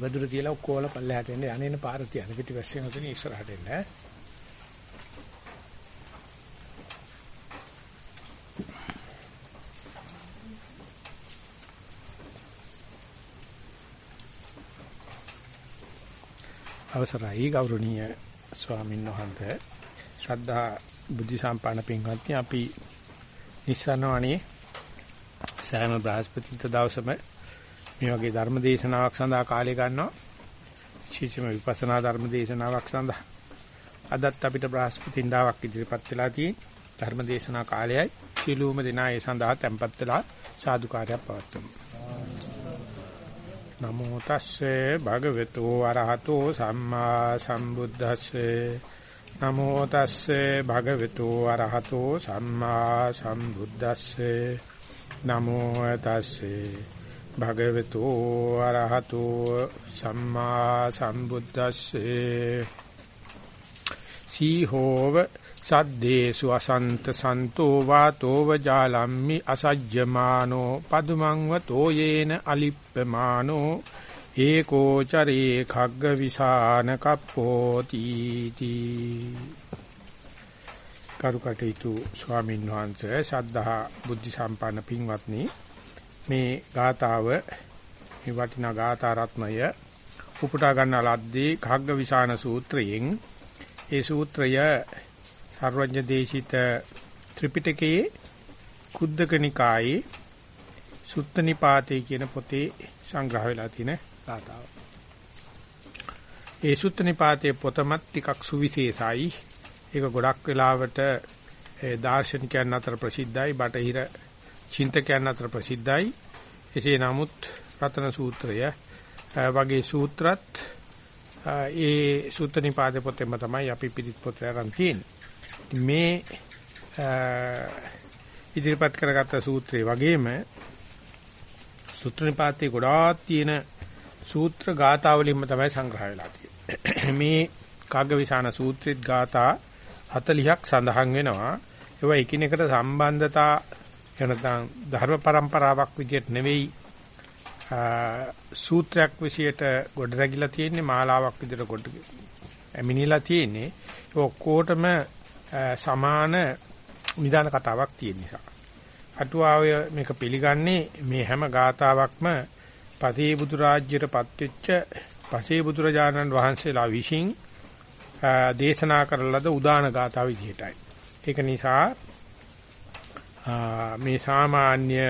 ඔය ලනුපැදුර තියලා ඔක්කොල පල්ලෙහාට එන්නේ අනේන පාර තියන පිටිපස්සෙන් උතන ඉස්සරහට එන්න ඈ. අවසරයි ගෞරවනීය ස්වාමීන් වහන්සේ ශ්‍රද්ධා බුද්ධ සම්පන්න පින්වත්නි අපි නිස්සනවනේ සෑම බ්‍රහස්පතින්ත දවසම මේ වගේ ධර්ම දේශනාවක් සඳහා කාලය ගන්නවා. විශේෂම විපස්සනා ධර්ම දේශනාවක් සඳහා. අදත් අපිට බ්‍රහස්පතින්දාවක් ඉදිරිපත් වෙලා තියෙන ධර්ම දේශනා කාලයයි. සිළුම දෙනා ඒ සඳහා tempත් වෙලා සාදුකාරයක් පවත්වමු. නමෝ තස්සේ භගවතු අරහතෝ සම්මා සම්බුද්දස්සේ. නමෝ තස්සේ භගවතු අරහතෝ සම්මා සම්බුද්දස්සේ. නමෝ තස්සේ භගවතු අරහතෝ සම්මා සම්බුද්දස්සේ. සීහෝව සද්දේසු අසන්ත සන්තෝ වාතෝව ජාලම්මි අසජ්ජමානෝ පදුමංව තෝයේන අලිප්පමානෝ. ඒකෝ චරේ khagg විසාන කප්පෝති තී. කරුකටේතු ස්වාමීන් වහන්සේ ශද්ධහා බුද්ධ සම්පන්න පින්වත්නි මේ ගාතාව මේ වටිනා ගාථා රත්නය උපුටා ගන්න ලද්දේ khagg විසාන සූත්‍රයෙන් ඒ සූත්‍රය සර්වඥ දේශිත ත්‍රිපිටකයේ කුද්දක නිකායේ සුත්ත නිපාතේ කියන පොතේ සංග්‍රහ වෙලා තියෙන ගාතාව. ඒ සුත්ත නිපාතේ පොතමත් ටිකක් සුවිශේෂයි. ඒක ගොඩක් වෙලාවට දාර්ශනිකයන් අතර ප්‍රසිද්ධයි, බටහිර චින්තකයන් අතර ප්‍රසිද්ධයි. එසේ නමුත් රතන සූත්‍රය වගේ සූත්‍රත් ඒ සුත්ත නිපාතේ පොතේම තමයි අපි පිළිත් පොතේ අරන් තියෙන්නේ. මේ ඉදිරිපත් කරගත්ත සූත්‍රය වගේම සූත්‍රනිපාතේ ගොඩාක් තියෙන සූත්‍ර ගාථා වලින්ම තමයි සංග්‍රහ වෙලා තියෙන්නේ. මේ කාග්ගවිසාන සූත්‍රිත ගාථා 40ක් සඳහන් වෙනවා. ඒවා එකිනෙකට සම්බන්ධතා එනතන් ධර්ම પરම්පරාවක් විදිහට නෙවෙයි සූත්‍රයක් විශේෂයට ගොඩ රැගිලා තියෙන්නේ මාලාවක් විදිහට ගොඩ ඇමිනිලා තියෙන්නේ. ඔක්කොටම සමාන නිදාන කතාවක් තියෙන නිසා. අටුවාව මේක පිළිගන්නේ මේ හැම ගාතාවක්ම පතේ බුදු රාජ්‍යයටපත් වෙච්ච පසේ බුදුරජාණන් වහන්සේලා විසින් දේශනා කරලද උදාන ගාථා විදිහටයි. ඒක නිසා මේ සාමාන්‍ය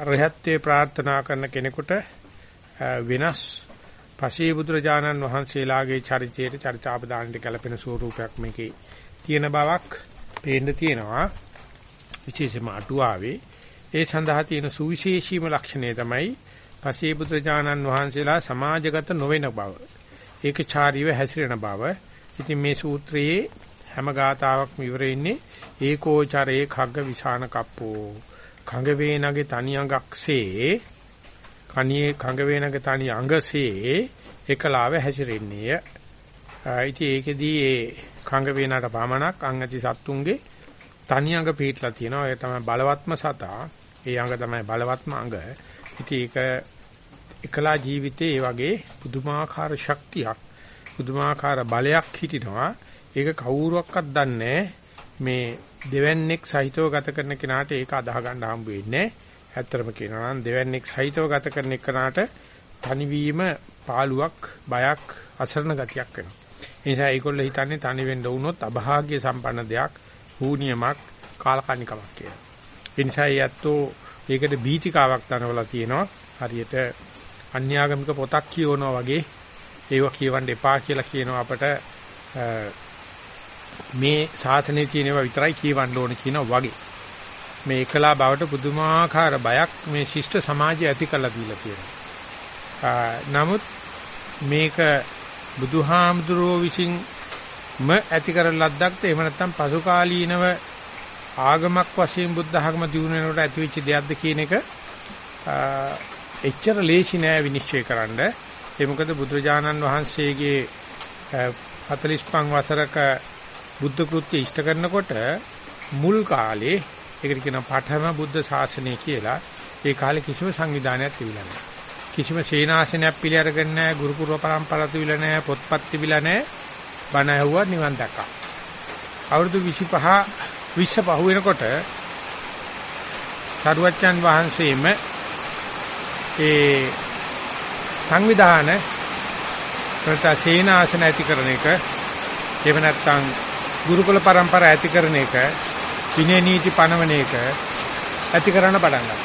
අරහත්ත්වේ ප්‍රාර්ථනා කරන කෙනෙකුට වෙනස් පසේ බුදුරජාණන් වහන්සේලාගේ චරිතයේ චරිතාපදානට ගැලපෙන ස්වරූපයක් මේකේ තියෙන බවක් පේන්න තියෙනවා. විශේෂයෙන්ම අටුවාවේ ඒ සඳහා තියෙන සුවිශේෂීම ලක්ෂණය තමයි පසේ පුත්‍රජානන් වහන්සේලා සමාජගත නොවන බව. ඒකචාරීව හැසිරෙන බව. ඉතින් මේ සූත්‍රයේ හැම ගාතාවක්ම ඉවර ඉන්නේ ඒකෝචරේ khagg විසාන කප්පෝ කඟ වේනගේ තනි අඟක්සේ කණියේ කඟ වේනගේ තනි අඟසේ එකලාව හැසිරෙන්නේය ඉතින් ඒකෙදී ඒ කංග වේනට පමණක් අං ඇති සත්තුන්ගේ තනි අඟ පිටලා තියෙනවා. ඒ තමයි බලවත්ම සතා. ඒ අඟ තමයි බලවත්ම අඟ. ඉතින් ඒක එකලා ජීවිතේ ඒ වගේ පුදුමාකාර ශක්තියක් පුදුමාකාර බලයක් හිටිනවා. ඒක කවුරුවක්වත් දන්නේ මේ දෙවන්නේක් සහිතව ගත කරන කෙනාට ඒක අදාහ ගන්න හම්බ වෙන්නේ ඇත්තටම කියනවා නම් දෙවන්නේක් සහිතව ගත කරන කෙනාට තනිවීම පාළුවක් බයක් අසරණ ගතියක් වෙනවා. ඒ නිසා ඒගොල්ලෝ හිතන්නේ තනි වෙන්න වුණොත් අභාග්‍ය සම්පන්න දෙයක්, හූනියමක්, කාලකන්නිකමක් කියලා. ඒ නිසා යැත්තෝ ඒකට බීතිකාවක් දනවලා තියෙනවා. හරියට අන්‍යාගමික පොතක් කියවනවා වගේ ඒව කියවන්න එපා කියලා කියනවා අපට මේ සාසනයේ තියෙනවා විතරයි කියවන්න ඕනේ කියනවා වගේ. මේ එකලා බවට පුදුමාකාර බයක් මේ ශිෂ්ට සමාජය ඇති කළා දීලා තියෙනවා. නමුත් මේක බුදුහාමුදුරුවෝ විසින් ම ඇති කරන ලද්දක්ද එහෙම නැත්නම් පසු කාලීනව ආගමක් වශයෙන් බුද්ධ ආගම දිනු වෙනකොට ඇතිවෙච්ච දෙයක්ද කියන එක එච්චර ලේසි නෑ විනිශ්චය කරන්න. ඒ මොකද බුදුරජාණන් වහන්සේගේ 45 වසරක බුද්ධ කෘත්‍ය ඉෂ්ට කරනකොට මුල් කාලේ ඒකට කියනවා පඨම බුද්ධ ශාසනය කියලා ඒ කාලේ කිසිම සංවිධානයක් තිබුණා නෑ. කිසිම සේනාසනයක් පිළි අරගෙන නැහැ, ගුරු පුරව પરම්පරාව තිබිලා නැහැ, පොත්පත් තිබිලා නැහැ. බණ ඇහුවා නිවන් දැක්කා. අවුරුදු 25 20 පහ වෙනකොට සරුවච්චන් වහන්සේම ඒ සංවිධාන ප්‍රතා සේනාසන ඇති කරන එක එහෙම නැත්නම් ගුරුකුල પરම්පරා ඇති කරන එක විනය නීති පනවන එක ඇති කරන්න පටන් ගන්නවා.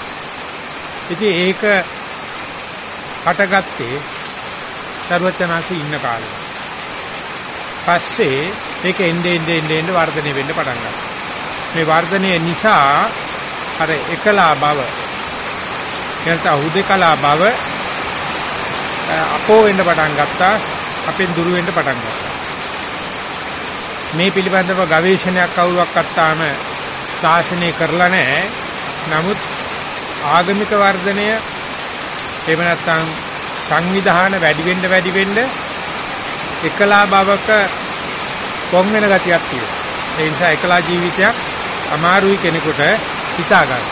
ඉතින් ඒක හටගත්තේ ਸਰවචනාසි ඉන්න කාලේ. පස්සේ ඒක එnde end end end වර්ධනය වෙන්න පටන් ගන්නවා. මේ වර්ධනය නිසා අර එකලා බව එතන හුදේකලා බව අපෝ වෙන්න පටන් ගත්තා අපෙන් දුර වෙන්න පටන් ගත්තා මේ පිළිබඳව ගවේෂණයක් කවුරුවක් අත්තාම ශාසනය කරලා නැහැ නමුත් ආගමික වර්ධනය එහෙම නැත්නම් සංවිධාන වැඩි වෙන්න වැඩි වෙන්න එකලා බවක කොන් වෙන ගතියක් තියෙනවා ඒ නිසා එකලා ජීවිතයක් අමාරුයි කෙනෙකුට හිතා ගන්න.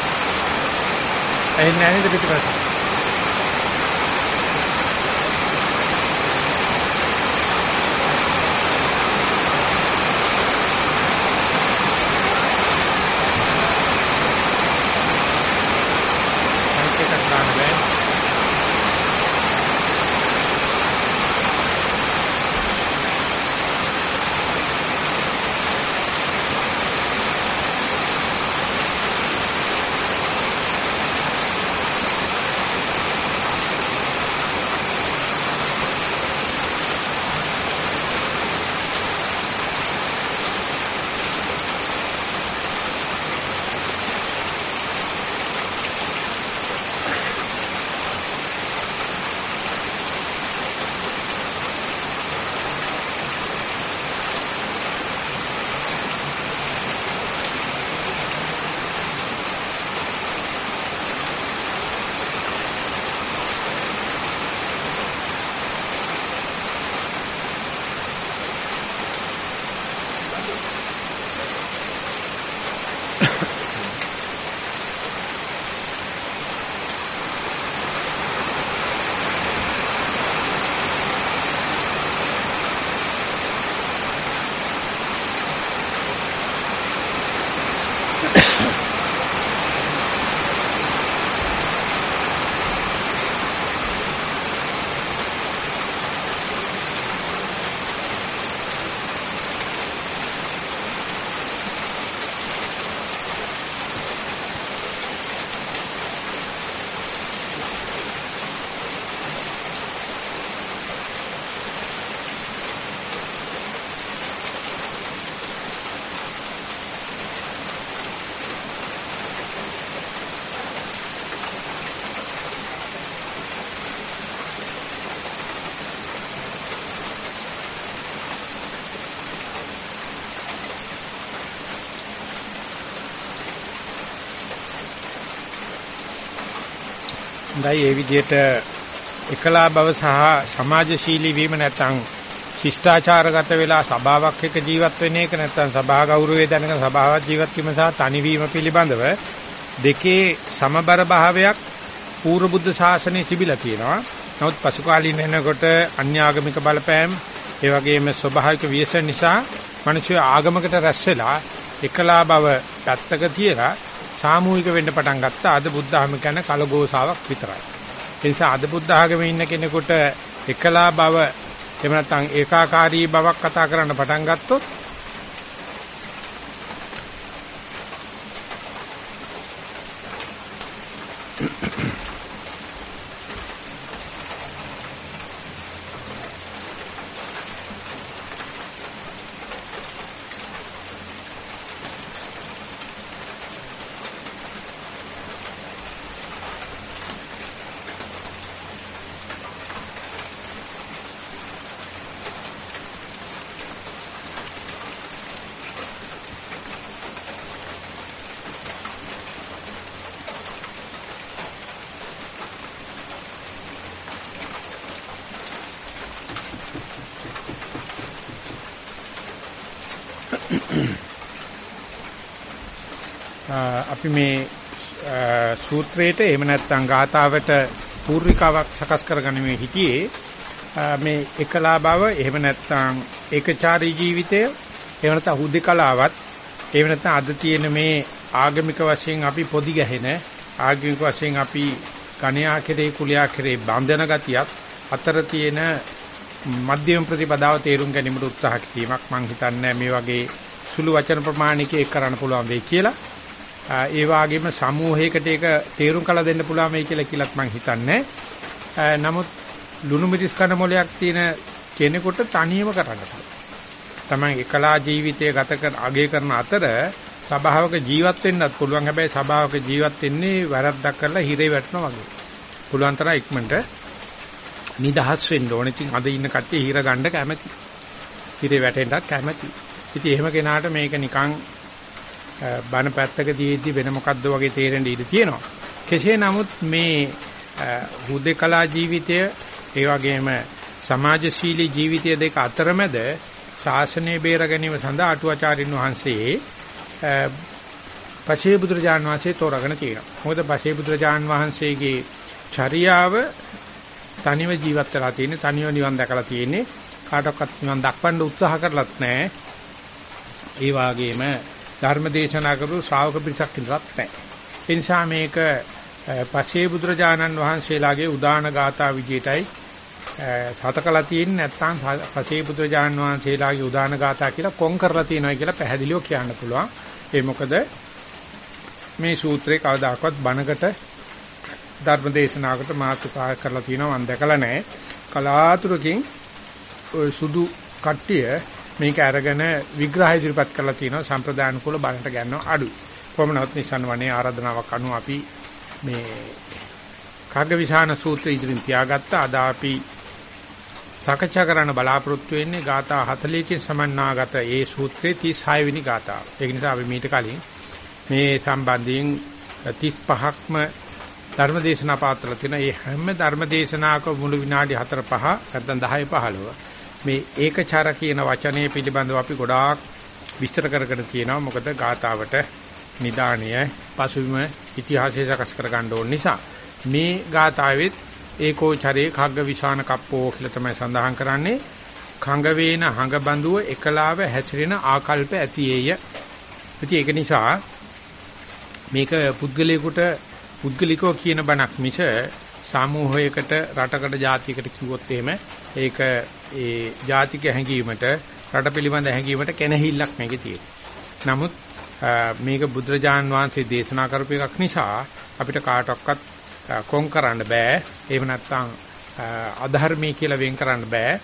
එහෙනම් නේද පිටිපස්ස. හොඳයි ඒ විදිහට එකලා බව සහ සමාජශීලී වීම නැත්නම් ශිෂ්ටාචාරගත වෙලා සභාවක් එක්ක ජීවත් වෙන එක නැත්නම් සභා ගෞරවය දැනගෙන සභාවත් ජීවත් වීම සහ තනිවීම පිළිබඳව දෙකේ සමබර භාවයක් පූර්ව බුද්ධ ශාසනයේ තිබිලා තියෙනවා. නමුත් පසු කාලීන වෙනකොට අන්‍යාගමික බලපෑම් ඒ වගේම ස්වභාවික වියසන නිසා මිනිස්සු ආගමකට රැස් වෙලා එකලා බව පැත්තක තියලා සාමූහික වෙන්න පටන් ගත්තා. අද බුද්ධ ආගම කියන්නේ කලගෝසාවක් විතරයි. ඒ නිසා අද බුද්ධ ආගමේ ඉන්න කෙනෙකුට එකලා බව එහෙම නැත්නම් ඒකාකාරී බවක් කතා කරන්න පටන් ගත්තොත් අපි මේ සූත්‍රයේට එහෙම නැත්නම් ගාථාවට පූර්විකාවක් සකස් කරගනිමේ හිටියේ මේ එකලා බව එහෙම නැත්නම් ඒකචාරී ජීවිතය එහෙම නැත්නම් හුදෙකලාවත් එහෙම නැත්නම් අද තියෙන මේ ආගමික වශයෙන් අපි පොදි ගැහෙන ආගමික වශයෙන් අපි කණ්‍යා කෙරේ කුලියා කෙරේ බන්ධන ගතියක් අතර තියෙන මධ්‍යම ප්‍රතිපදාව තේරුම් ගැනීමට උත්සාහ කිරීමක් මම හිතන්නේ මේ වගේ සුළු වචන ප්‍රමාණිකේ එක් කරන්න පුළුවන් වෙයි කියලා. ඒ වගේම සමූහයකට ඒක තේරුම් කළ දෙන්න පුළුවන් වෙයි කියලා කියලාත් මම හිතන්නේ. නමුත් ලුණු මිරිස් කන මොලයක් තියෙන කෙනෙකුට තනියම කරන්න පුළුවන්. තමයි එකලා ජීවිතය ගත කර අගය කරන අතර සබාවක ජීවත් වෙන්නත් පුළුවන්. හැබැයි සබාවක ජීවත් වෙන්නේ වැරද්දක් කරලා හිරේ වැටෙනවා වගේ. පුළුවන් තරම් ඉක්මනට නිදහස් වෙන්න ඕනේ. ඉතින් අද ඉන්න කට්ටිය හිර ගන්න කැමති. හිරේ වැටෙන්නත් කැමති. ඉතින් එහෙම කෙනාට මේක නිකන් බන පැත්තක දීද්දි වෙන මොකද්ද වගේ තේරෙන්න ඉඩ තියෙනවා. කෙසේ නමුත් මේ හුදේකලා ජීවිතය ඒ වගේම සමාජශීලී ජීවිතය දෙක අතරමැද ශාසනය බේර ගැනීම සඳහා අටුවාචාරින් වහන්සේ පසේ බුදුරජාන් වහන්සේ තෝරාගෙන තියෙනවා. මොකද පසේ බුදුරජාන් වහන්සේගේ චර්යාව තනිව ජීවත් වෙලා තියෙන්නේ තනිව නිවන් දැකලා තියෙන්නේ කාටවත් නිවන් දක්වන්න උත්සාහ කරලත් නැහැ. ඒ වාගේම ධර්ම දේශනා කරු ශ්‍රාවක පිරිසක් ඉඳලත් නැහැ. ඒ නිසා මේක පසේ බුදුරජාණන් වහන්සේලාගේ උදාන ගාථා විදියටයි සතකලා තියෙන්නේ නැත්නම් පසේ බුදුරජාණන් වහන්සේලාගේ උදාන ගාථා කියලා කොන් කරලා තියෙනවා කියලා පැහැදිලිව කියන්න පුළුවන්. ඒ මොකද මේ සූත්‍රේ කවදාකවත් බණකට ධර්ම දේශනාවකට මාතෘකා කරලා තියෙනවා මම දැකලා නැහැ. කලාතුරකින් ඔය සුදු කට්ටිය මේක අරගෙන විග්‍රහය ඉදිරිපත් කරලා තියෙනවා සම්ප්‍රදාන කුල බලන්න ගන්නවා අඩු. කොහොමනවත් නිසන් වනේ ආරාධනාවක් අනුව අපි මේ කග්ගවිශාන සූත්‍රය ඉදිරින් තියාගත්ත අද අපි සාකච්ඡා කරන්න බලාපොරොත්තු වෙන්නේ ગાථා 40කින් සමන්නාගත ඒ සූත්‍රයේ 36 වෙනි ગાතාව. ඒක නිසා අපි මීට කලින් මේ සම්බන්ධයෙන් 35ක්ම ධර්මදේශනා පාත්‍රලා තියෙන මේ හැම ධර්මදේශනාක මුළු විනාඩි 4 5 නැත්නම් 10 15 මේ ඒකචාර කියන වචනය පිළිබඳව අපි ගොඩාක් විස්තර කරගෙන තියෙනවා. මොකද ගාතාවට නිදාණය පසුබිම ඉතිහාසය සකස් කර ගන්න ඕන නිසා. මේ ගාතාවෙත් ඒකෝචරේ khagga විශාන කප්පෝ කියලා තමයි සඳහන් කරන්නේ. khඟ වේන හඟ බඳුව එකලාව හැසිරෙන ආකල්ප ඇතියේය. ඉතින් ඒක නිසා මේක පුද්ගලයෙකුට පුද්ගලිකව කියන බණක් මිස සමූහයකට රටකට ජාතියකට කිව්වොත් එහෙම ඒක ඒ ජාතික හැඟීමට රට පිළිබඳ හැඟීමට කෙනහිල්ලක් මේකේ තියෙනවා. නමුත් මේක බුදුරජාන් වහන්සේ දේශනා කරපු එකක් නිසා අපිට කාටවත් කොන් කරන්න බෑ. එහෙම නැත්නම් අධර්මී කියලා වෙන් කරන්න බෑ.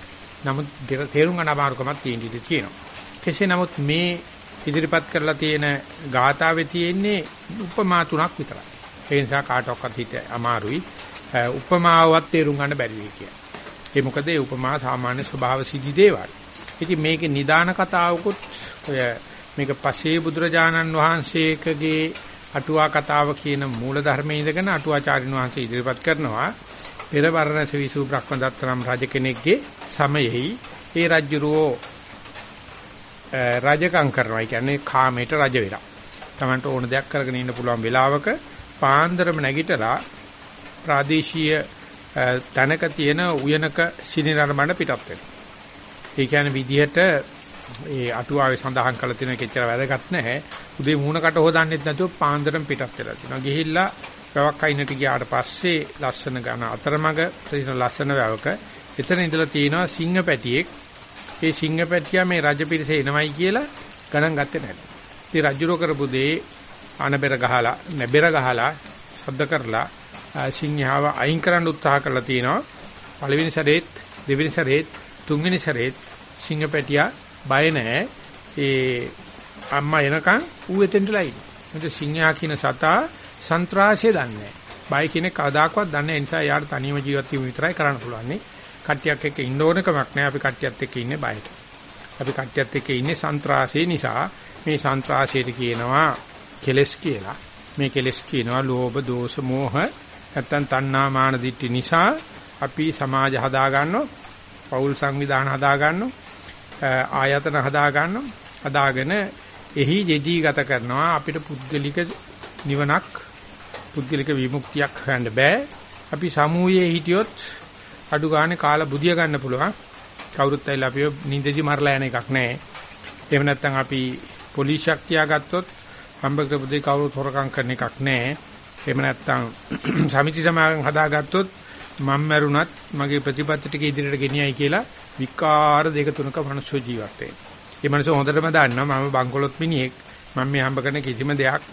නමුත් තේරුම් ගන්න අමාරුකමක් තියෙන ඉඩ තියෙනවා. කෙසේ නමුත් මේ ඉදිරිපත් කරලා තියෙන ගාථාවේ තියෙන්නේ උපමා තුනක් විතරයි. ඒ නිසා කාටවත් හිත අමාරුයි. උපමාවත් තේරුම් ගන්න බැරි වෙයි කියලා. ඒ මොකද ඒ උපමා සාමාන්‍ය ස්වභාව සිද්ධි දේවල්. ඉතින් මේකේ නිදාන කතාවකුත් ඔය මේක පසේ බුදුරජාණන් වහන්සේකගේ අටුවා කතාව කියන මූල ධර්මයේ ඉඳගෙන අටුවාචාරින් වහන්සේ ඉදිරිපත් කරනවා. පෙර වර්ණස විසු බ්‍රහ්මදත්ත නම් රජ කෙනෙක්ගේ සමයෙහි ඒ රජුරෝ රජකම් කරනවා. ඒ කියන්නේ කාමයට රජ වෙලා. Tamanට ඕන දෙයක් කරගෙන ඉන්න පුළුවන් වෙලාවක පාන්දරම නැගිටලා ප්‍රාදේශීය තැනක තියෙන උයනක සිනිනරඹන පිටත් වෙනවා. ඒ කියන්නේ විදිහට ඒ අටුවාවේ සඳහන් කරලා තියෙන කෙච්චර වැදගත් නැහැ. උදේ මූණකට හොදන්නෙත් නැතුව පාන්දරම පිටත් වෙලා තියෙනවා. ගිහිල්ලා වැවක් අයිනට ගියාට පස්සේ ලස්සන ගන අතරමඟ තියෙන ලස්සන වැවක එතන ඉඳලා තියෙනවා සිංහ පැටියෙක්. ඒ සිංහ පැටියා මේ රජ පිරිස එනවයි කියලා ගණන් ගත්තේ නැහැ. ඉතින් රජුරෝ කරපු දේ අනබෙර ගහලා නැබෙර ගහලා ශබ්ද කරලා සිංහාව අයින් කරන්න උත්සාහ කරලා තිනවා. පළවෙනි සැරේත් දෙවෙනි සැරේත් තුන්වෙනි සැරේත් සිංහපැටියා බය නැහැ. ඒ අම්මා එනකන් ඌ එතෙන්ටලා ඉන්නේ. මොකද සිංහයා කියන සතා සන්ත්‍රාසය දන්නේ බය කියන කවදාකවත් දන්නේ නැහැ. නිසා යාට තනියම ජීවත් වීම විතරයි කරන්න පුළුවන්. කට්ටියක් එක්ක ඉන්න ඕන කමක් නැහැ. අපි කට්ටියත් එක්ක ඉන්නේ බයට. අපි කට්ටියත් එක්ක ඉන්නේ සන්ත්‍රාසය නිසා මේ සන්ත්‍රාසයට කියනවා කෙලස් කියලා. මේ කෙලස් කියනවා ලෝභ, දෝෂ, මෝහ නැත්තම් තණ්හා මාන දිට්ඨි නිසා අපි සමාජ හදා ගන්නවා, පෞල් සංවිධාන හදා ගන්නවා, ආයතන හදා ගන්නවා, හදාගෙන එහි යෙදී ගත කරනවා අපිට පුද්ගලික නිවනක් පුද්ගලික විමුක්තියක් හොයන්න බෑ. අපි සමූහයේ හිටියොත් අඩු ගානේ කාලා බුදිය ගන්න පුළුවන්. කවුරුත් ඇවිල්ලා අපිව නිින්දදි මරලා යන එකක් නැහැ. එහෙම නැත්නම් අපි පොලිසියක් තියාගත්තොත් හම්බ කරපු දෙය කවුරුත් හොරකම් කරන එකක් නැහැ. එහෙම නැත්නම් සමිති සමාගම් හදාගත්තොත් මම මැරුණත් මගේ ප්‍රතිපත්ති ටික ඉදිරියට ගෙනියයි කියලා විකාර දෙක තුනක මනුෂ්‍ය ජීවත් වෙනවා. මේ මනුස්සය හොඳටම දන්නවා මම බංකොලොත් මිනිහෙක්. මම මේ හම්බ කරන කිසිම දෙයක්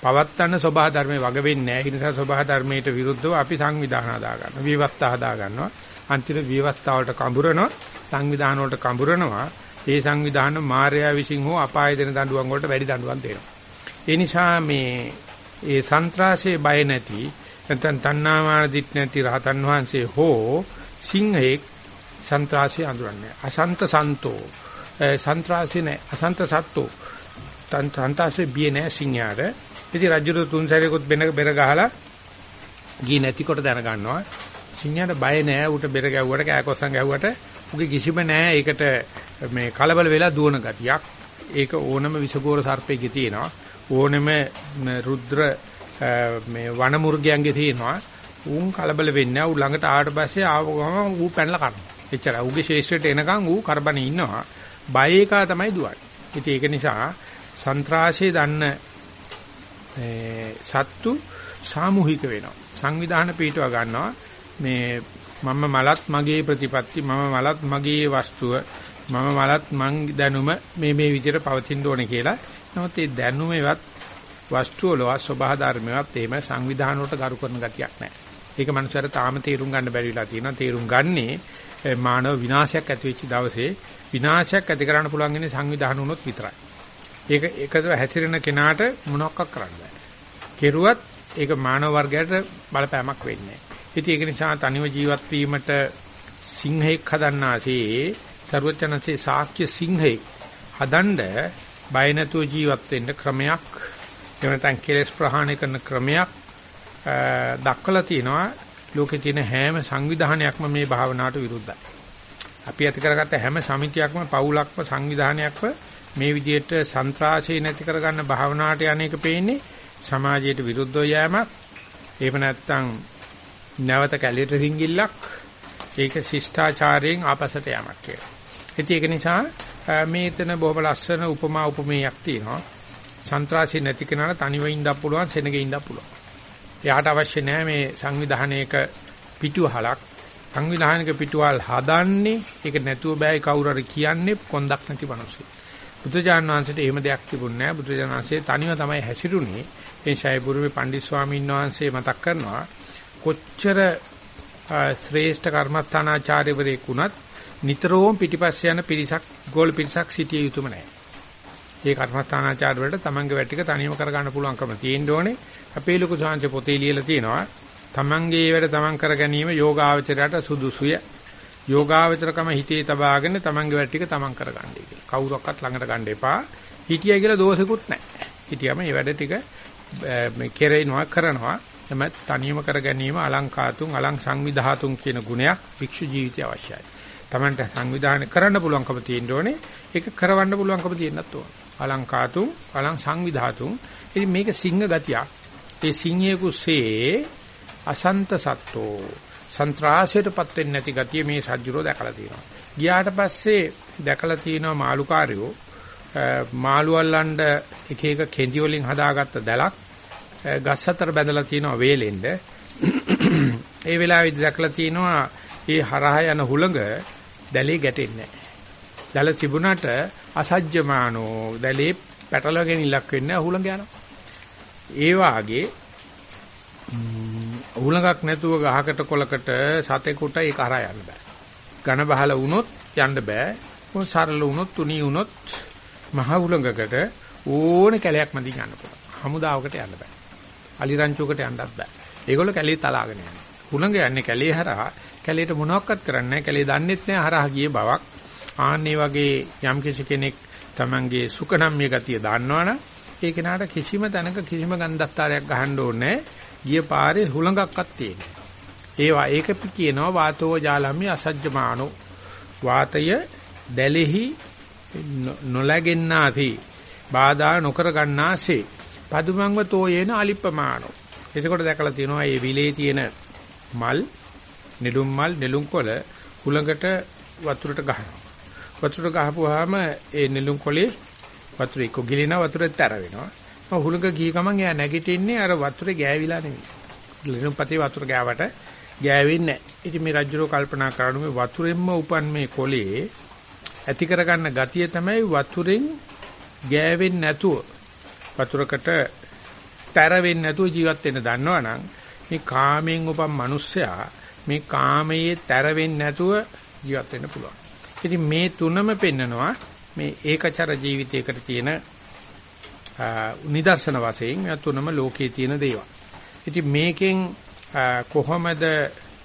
පවත්තන්න සබහා ධර්මයේ වග වෙන්නේ නැහැ. ඒ නිසා සබහා ධර්මයට විරුද්ධව අපි සංවිධාන හදා ගන්නවා. විවස්ථා හදා ගන්නවා. අන්තිම විවස්ථාවලට කඹරනවා. සංවිධාන වලට කඹරනවා. ඒ සංවිධාන මාර්යා විසින් හෝ අපාය දෙන දඬුවම් වලට වැඩි දඬුවම් දෙනවා. ඒ නිසා මේ ඒ සන්ත්‍රාසයේ බය නැති නැත්නම් තණ්හාමාන දිත් නැති රහතන් වහන්සේ හෝ සිංහෙක් සන්ත්‍රාසය අඳුරන්නේ. අසන්ත සන්තෝ සන්ත්‍රාසය නැ අසන්ත සත්තෝ තන්තාසේ බියේ නැහැ සිංහයාට. ඉතින් රජුරු තුන් සැරේකුත් බෙන බෙර ගහලා ගියේ නැති කොට දැන ගන්නවා. සිංහයාට බය නැහැ ඌට බෙර ගැව්වට කෑකොස්සන් ගැව්වට උගේ කිසිම නැහැ ඒකට මේ කලබල වෙලා දුවන ගතියක්. ඒක ඕනම විසගෝර සර්පෙකේ තියෙනවා. ඕනෙම රුද්‍ර මේ වනමුර්ගයන්ගේ තියෙනවා. ඌන් කලබල වෙන්නේ නැහැ. ඌ ළඟට ආවට පස්සේ ආව ගමන් ඌ පැනලා කනවා. එච්චරයි. ඌගේ ශේෂ්ත්‍රයට එනකන් ඌ කරබනේ ඉන්නවා. බය එකා තමයි දුවන්නේ. ඉතින් ඒක නිසා සන්ත්‍රාසයේ දන්න සත්තු සාමූහික වෙනවා. සංවිධාන පිටව ගන්නවා. මේ මම මලත් මගේ ප්‍රතිපත්ති මම මලත් මගේ වස්තුව මම මලත් මං දැනුම මේ මේ විදිහට පවතින්න ඕනේ කියලා. නමුත් මේ දැනුමේවත් වස්තුව වල ස්වභාව ධර්මවත් එහෙම සංවිධාන වලට ගරු කරන ගතියක් නැහැ. ඒක මනුස්සයර තාම තේරුම් ගන්න බැරි වෙලා තියෙනවා. තේරුම් ගන්නේ මානව විනාශයක් ඇති වෙච්ච දවසේ විනාශයක් ඇති කරන්න පුළුවන් ඉන්නේ සංවිධාන වුණොත් විතරයි. ඒක එකතර හැසිරෙන කෙනාට මොනවක් කරන්න බෑ. කෙරුවත් ඒක මානව වර්ගයට බලපෑමක් වෙන්නේ නැහැ. ඒක නිසා තනිව ජීවත් වීමට සිංහෙක් හදන්නාසේ ਸਰවචනසේ සාක්‍ය සිංහෙක් හදන්න බය නැතුව ජීවත් වෙන්න ක්‍රමයක් එහෙම නැත්නම් කෙලස් ප්‍රහාණය කරන ක්‍රමයක් දක්වලා තියෙනවා ලෝකේ තියෙන හැම සංවිධානයක්ම මේ භාවනාවට විරුද්ධයි. අපි ඇති කරගත්ත හැම සමිතියක්ම පවුලක්ම සංවිධානයක්ම මේ විදිහට සන්ත්‍රාසය නැති කරගන්න භාවනාවට යන්නේක පේන්නේ සමාජයට විරුද්ධව යෑමක්. එහෙම නැත්නම් නැවත කැලේට රිංගිල්ලක් ඒක ශිෂ්ටාචාරයෙන් ආපසට යamak කියලා. ඉතින් ඒක නිසා මේතන බොහොම ලස්සන උපමා උපමේයක් තියෙනවා. සන්ත්‍රාසය නැති කෙනාට තනිව ඉඳක් පුළුවන් සෙනගේ ඉඳක් පුළුවන්. එයාට අවශ්‍ය නැහැ මේ සංවිධානයක පිටුවහලක්. සංවිධානයක පිටුවල් හදන්නේ ඒක නැතුව බෑ කවුරු හරි කියන්නේ කොන්දක් නැති මිනිස්සු. බුදුජාන විශ්වන්සේට එහෙම දෙයක් තිබුණේ නැහැ. බුදුජාන විශ්වන්සේ තනිව තමයි හැසිරුනේ. ඒ ශායපුරුමේ පණ්ඩිත් ස්වාමීන් වහන්සේ මතක් කරනවා කොච්චර ශ්‍රේෂ්ඨ කර්මස්ථානාචාර්යවරයෙක් වුණත් නිතරම පිටිපස්ස යන පිරිසක් ගෝල පිරිසක් සිටිය යුතුම නැහැ. ඒ කර්මස්ථානාචාර්ය වලට තමන්ගේ වැටික තනියම කරගන්න පුළුවන්කම තියෙන්න ඕනේ. අපේ ලොකු ශාන්ති පොතේ ලියලා තියෙනවා. තමන්ගේ වැඩ තමන් කර ගැනීම යෝගාවචරයට සුදුසුය. යෝගාවචරකම හිතේ තබාගෙන තමන්ගේ වැඩ ටික තමන් කරගන්නයි කියලා. කවුරක්වත් ළඟට ගන්න එපා. හිටියයි කියලා දෝෂෙකුත් නැහැ. හිටියම මේ වැඩ ටික මේ කෙරෙනවා කරනවා. එම තනියම කර ගැනීම අලංකාතුන් අලං සංවිධාතුන් කියන ගුණයක් භික්ෂු ජීවිතය අවශ්‍යයි. තමන්ට සංවිධානය කරන්න පුළුවන්කම තියෙන්න ඕනේ. ඒක කරවන්න පුළුවන්කම තියෙන්නත් ඕනේ. අලංකාතුන් අලං සංවිධාතුන්. ඉතින් මේක සිංහ ගතියක්. ඒ සිංහයෙකුසේ අසන්ත සත්ත්වෝ සන්ත්‍රාසයටපත් වෙන්නේ නැති ගතිය මේ සජ්ජුරෝ දැකලා තියෙනවා. ගියාට පස්සේ දැකලා තියෙනවා මාළුකාරයෝ මාළු අල්ලන්න එක එක කෙඳි වලින් හදාගත්ත දැලක් ගස් අතර බැඳලා තියෙනවා වේලෙන්ද. ඒ වෙලාවේදී දැකලා තියෙනවා මේ හරහා යන හුළඟ දැලේ ගැටෙන්නේ නැහැ. දැල තිබුණාට අසජ්ජමානෝ දැලේ පැටලගෙන ඉලක් වෙන්නේ හුළඟ යනවා. ඒ වාගේ උලඟක් නැතුව ගහකට කොලකට සතෙකුට ඒක හරහා යන්න බෑ. ඝන බහල වුණොත් යන්න බෑ. මොන සරල වුණොත් තුනී වුණොත් මහ උලඟකට ඕන කැලයක් මැදින් යන්න පුළුවන්. හමුදාවකට යන්න බෑ. අලිරංචුවකට යන්නත් බෑ. ඒගොල්ලෝ කැලේ තලාගෙන යනවා. උලඟ යන්නේ කැලේ හරහා. කැලේට මොනවක්වත් කරන්නේ නැහැ. කැලේ දන්නෙත් නැහැ හරහා ගියේ බවක්. ආන්නේ වගේ යම් කෙනෙක් Tamange සුකනම්ය ගතිය දන්නවනම් ඒ කෙනාට කිසිම තැනක කිසිම ගන්ධස්තරයක් ගහන්න ඕනේ නැහැ. ගිය පාරේ හුලඟක්වත් තියෙනවා. ඒවා ඒක කියනවා වාතෝ ජාලම්‍ය අසජ්ජමානෝ. වාතය දැලෙහි නොලැගෙන්නාති. බාධා නොකර ගන්නාසේ. පදුමංව තෝයේන අලිප්පමානෝ. එතකොට දැකලා තියෙනවා මේ විලේ තියෙන මල් නෙළුම් මල් නෙළුම් කොළ හුලඟට වතුරට ගහනවා. වතුරට ගහපුවාම ඒ නෙළුම් කොළේ වතුර එක්ක ගිලිනවා වතුරේ තැර වෙනවා. හුලඟ ගිය ගමන් එයා නැගිටින්නේ අර වතුරේ ගෑවිලා නෙවෙයි. නෙළුම් පතේ වතුර ගෑවට ගෑවෙන්නේ නැහැ. ඉතින් මේ රජුරෝ කල්පනා කරනු මේ වතුරෙන්ම උපන් මේ කොළේ ඇති කරගන්න ගතිය තමයි වතුරෙන් ගෑවෙන්නේ නැතුව වතුරකට තැර වෙන්නේ නැතුව ජීවත් වෙන්න දන්නවනම් මේ කාමයෙන් උපන් මිනිස්සයා මේ කාමයේ තැර වෙන්නේ නැතුව ජීවත් වෙන්න පුළුවන්. ඉතින් මේ තුනම පෙන්නනවා මේ ඒකචර ජීවිතයකට තියෙන නිදර්ශන වශයෙන් මේ තුනම ලෝකයේ තියෙන දේවල්. ඉතින් මේකෙන් කොහොමද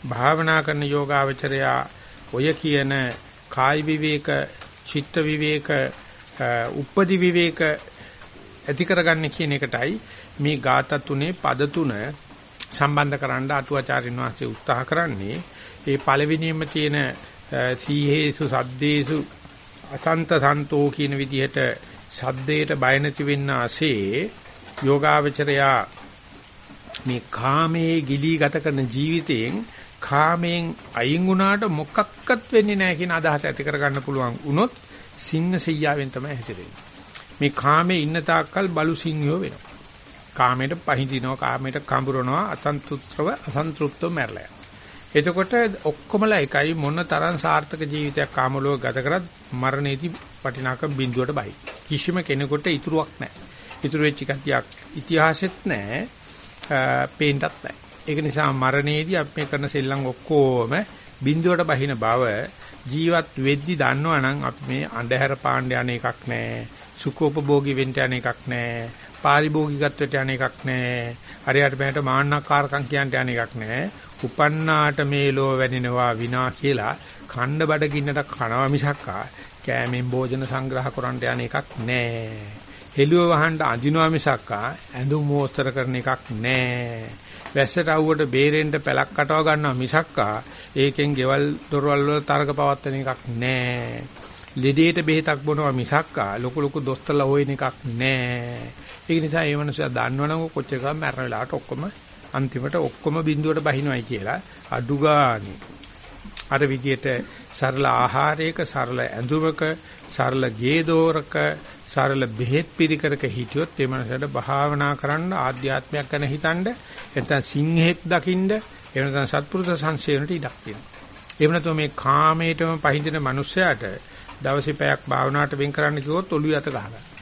භාවනා කරන යෝගාවචරයා ඔය කියන කායි විවේක, චිත්ත විවේක, උපදි විවේක ඇති කරගන්න කියන එකටයි මේ ગાත තුනේ පද තුන සම්බන්ධ කරන්න අටුවාචාරින් වහන්සේ උත්සාහ කරන්නේ ඒ පළවෙනියෙන්ම තියෙන සීහේසු සද්දේසු අසන්ත සන්තෝ කියන විදිහට සද්දේට බය නැති වෙන්න ASCII යෝගාවචරයා මේ කාමයේ ගිලී ගත කරන ජීවිතයෙන් කාමයෙන් අයින් වුණාට මොකක්වත් වෙන්නේ නැහැ කියන අදහස ඇති කරගන්න පුළුවන් වුණොත් සිංහ සෙයියාවෙන් තමයි හැදෙන්නේ. මේ කාමයේ ඉන්න තාක්කල් බලු සිංහයෝ වෙනවා. කාමයට පහඳිනවා, කාමයට කඹරනවා, අසන්තුත්‍රව අසන්තෘප්තව මැරලා එතකොට ඔක්කොමලා එකයි මොන තරම් සාර්ථක ජීවිතයක් කාමලෝක ගත කරත් මරණයේදී වටිනාකම් බිඳුවට බයි. කිසිම කෙනෙකුට ඉතුරුවක් නැහැ. ඉතුරු වෙච්ච කතියක් ඉතිහාසෙත් නැහැ. පේන්නත් නැහැ. ඒක නිසා මරණයේදී අපි මේ කරන සෙල්ලම් ඔක්කොම බිඳුවට බහින බව ජීවත් වෙද්දි දන්නවනම් අපි මේ අන්ධහැර පාණ්ඩ යන එකක් නැහැ. සුඛෝපභෝගී වෙන්න යන එකක් නැහැ. පාරිභෝගිකත්වයට යන එකක් නැහැ. හරියට මට මාන්නකාරකම් කියන්න යන එකක් නැහැ. උපන්නාට මේ ලෝ වැනිනවා විනා කියලා ඛණ්ඩ බඩගින්නට කනවා මිසක්කා කෑමෙන් භෝජන සංග්‍රහ කරන්න යන එකක් නැහැ. හෙළුව වහන්න අඳිනවා මිසක්කා ඇඳුම් මෝස්තර කරන එකක් නැහැ. වැස්සට අවුවට බේරෙන්න පැලක් කටව ගන්නවා මිසක්කා ඒකෙන් ගෙවල් දොරවල් වල තරක පවත්වන එකක් නැහැ. ලෙඩේට බෙහෙතක් බොනවා මිසක්කා ලොකු ලොකු දොස්තරලා හොයන එකක් නැහැ. ඒක නිසා ඒ මනුස්සයා දන්නවනම් කොච්චර කම මැරෙන වෙලාවට ඔක්කොම අන්තිමට ඔක්කොම බිඳුවට බහිනවයි කියලා අඩු ගානේ අර විදියට සරල ආහාරයක සරල ඇඳුමක සරල ගේදෝරක සරල බෙහෙත් පිළිකරක හිටියොත් ඒ මනසට භාවනා කරන්න ආධ්‍යාත්මයක් ගැන හිතනද නැත්නම් සිංහෙක් දකින්න එහෙම නැත්නම් සත්පුරුෂ සංසේනට ඉඩක් තියෙනවා. එහෙම නැත්නම් මේ කාමයටම පහඳින මිනිස්සයාට දවසේ පැයක් භාවනාවට වෙන් කරන්න කිව්වොත් ඔළුව යත ගහගන්න.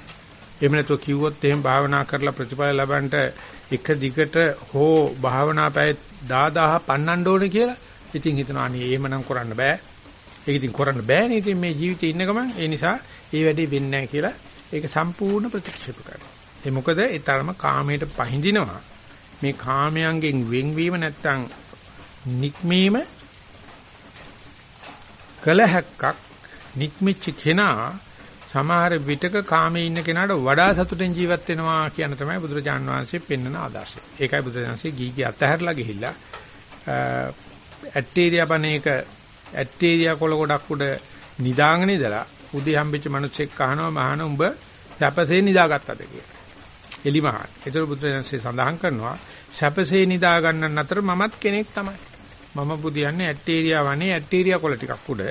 එහෙම නැත්නම් කිව්වොත් එහෙම භාවනා කරලා ප්‍රතිඵල ලබන්නට එක දිගට හෝ භාවනා පැය 10000 පන්නන්න ඕනේ කියලා ඉතින් හිතනවා අනේ එහෙමනම් කරන්න බෑ. ඒක ඉතින් කරන්න බෑනේ. ඉතින් මේ ජීවිතේ ඉන්න ගමන් ඒ නිසා ඒ වැඩේ වෙන්නේ නැහැ කියලා ඒක සම්පූර්ණ ප්‍රතික්ෂේප කරනවා. ඒ මොකද ඒ තරම කාමයට පහඳිනවා. මේ කාමයන්ගෙන් වෙන්වීම නැත්තම් නික්මීම කලහක්ක් නික්මිච්ච කෙනා සමහර විටක කාමයේ ඉන්න කෙනාට වඩා සතුටෙන් ජීවත් වෙනවා කියන තමයි බුදුරජාන් වහන්සේ පෙන්වන ආදර්ශය. ඒකයි බුදුරජාන්සේ ගීගේ අතහැරලා ගිහිල්ලා ඇට්ටේරියා බණේක ඇට්ටේරියා කොළ ගොඩක් උඩ නිදාගෙන ඉඳලා උදේ හම්බෙච්ච මිනිස්සෙක් අහනවා මහාන උඹ සැපසේ නිදාගත්තද කියලා. එලිමහන්. ඒතර බුදුරජාන්සේ සඳහන් කරනවා සැපසේ නිදා ගන්නන් අතර මමත් කෙනෙක් තමයි. මම බුදියන්නේ ඇට්ටේරියා වනේ ඇට්ටේරියා කොළ ටිකක් උඩ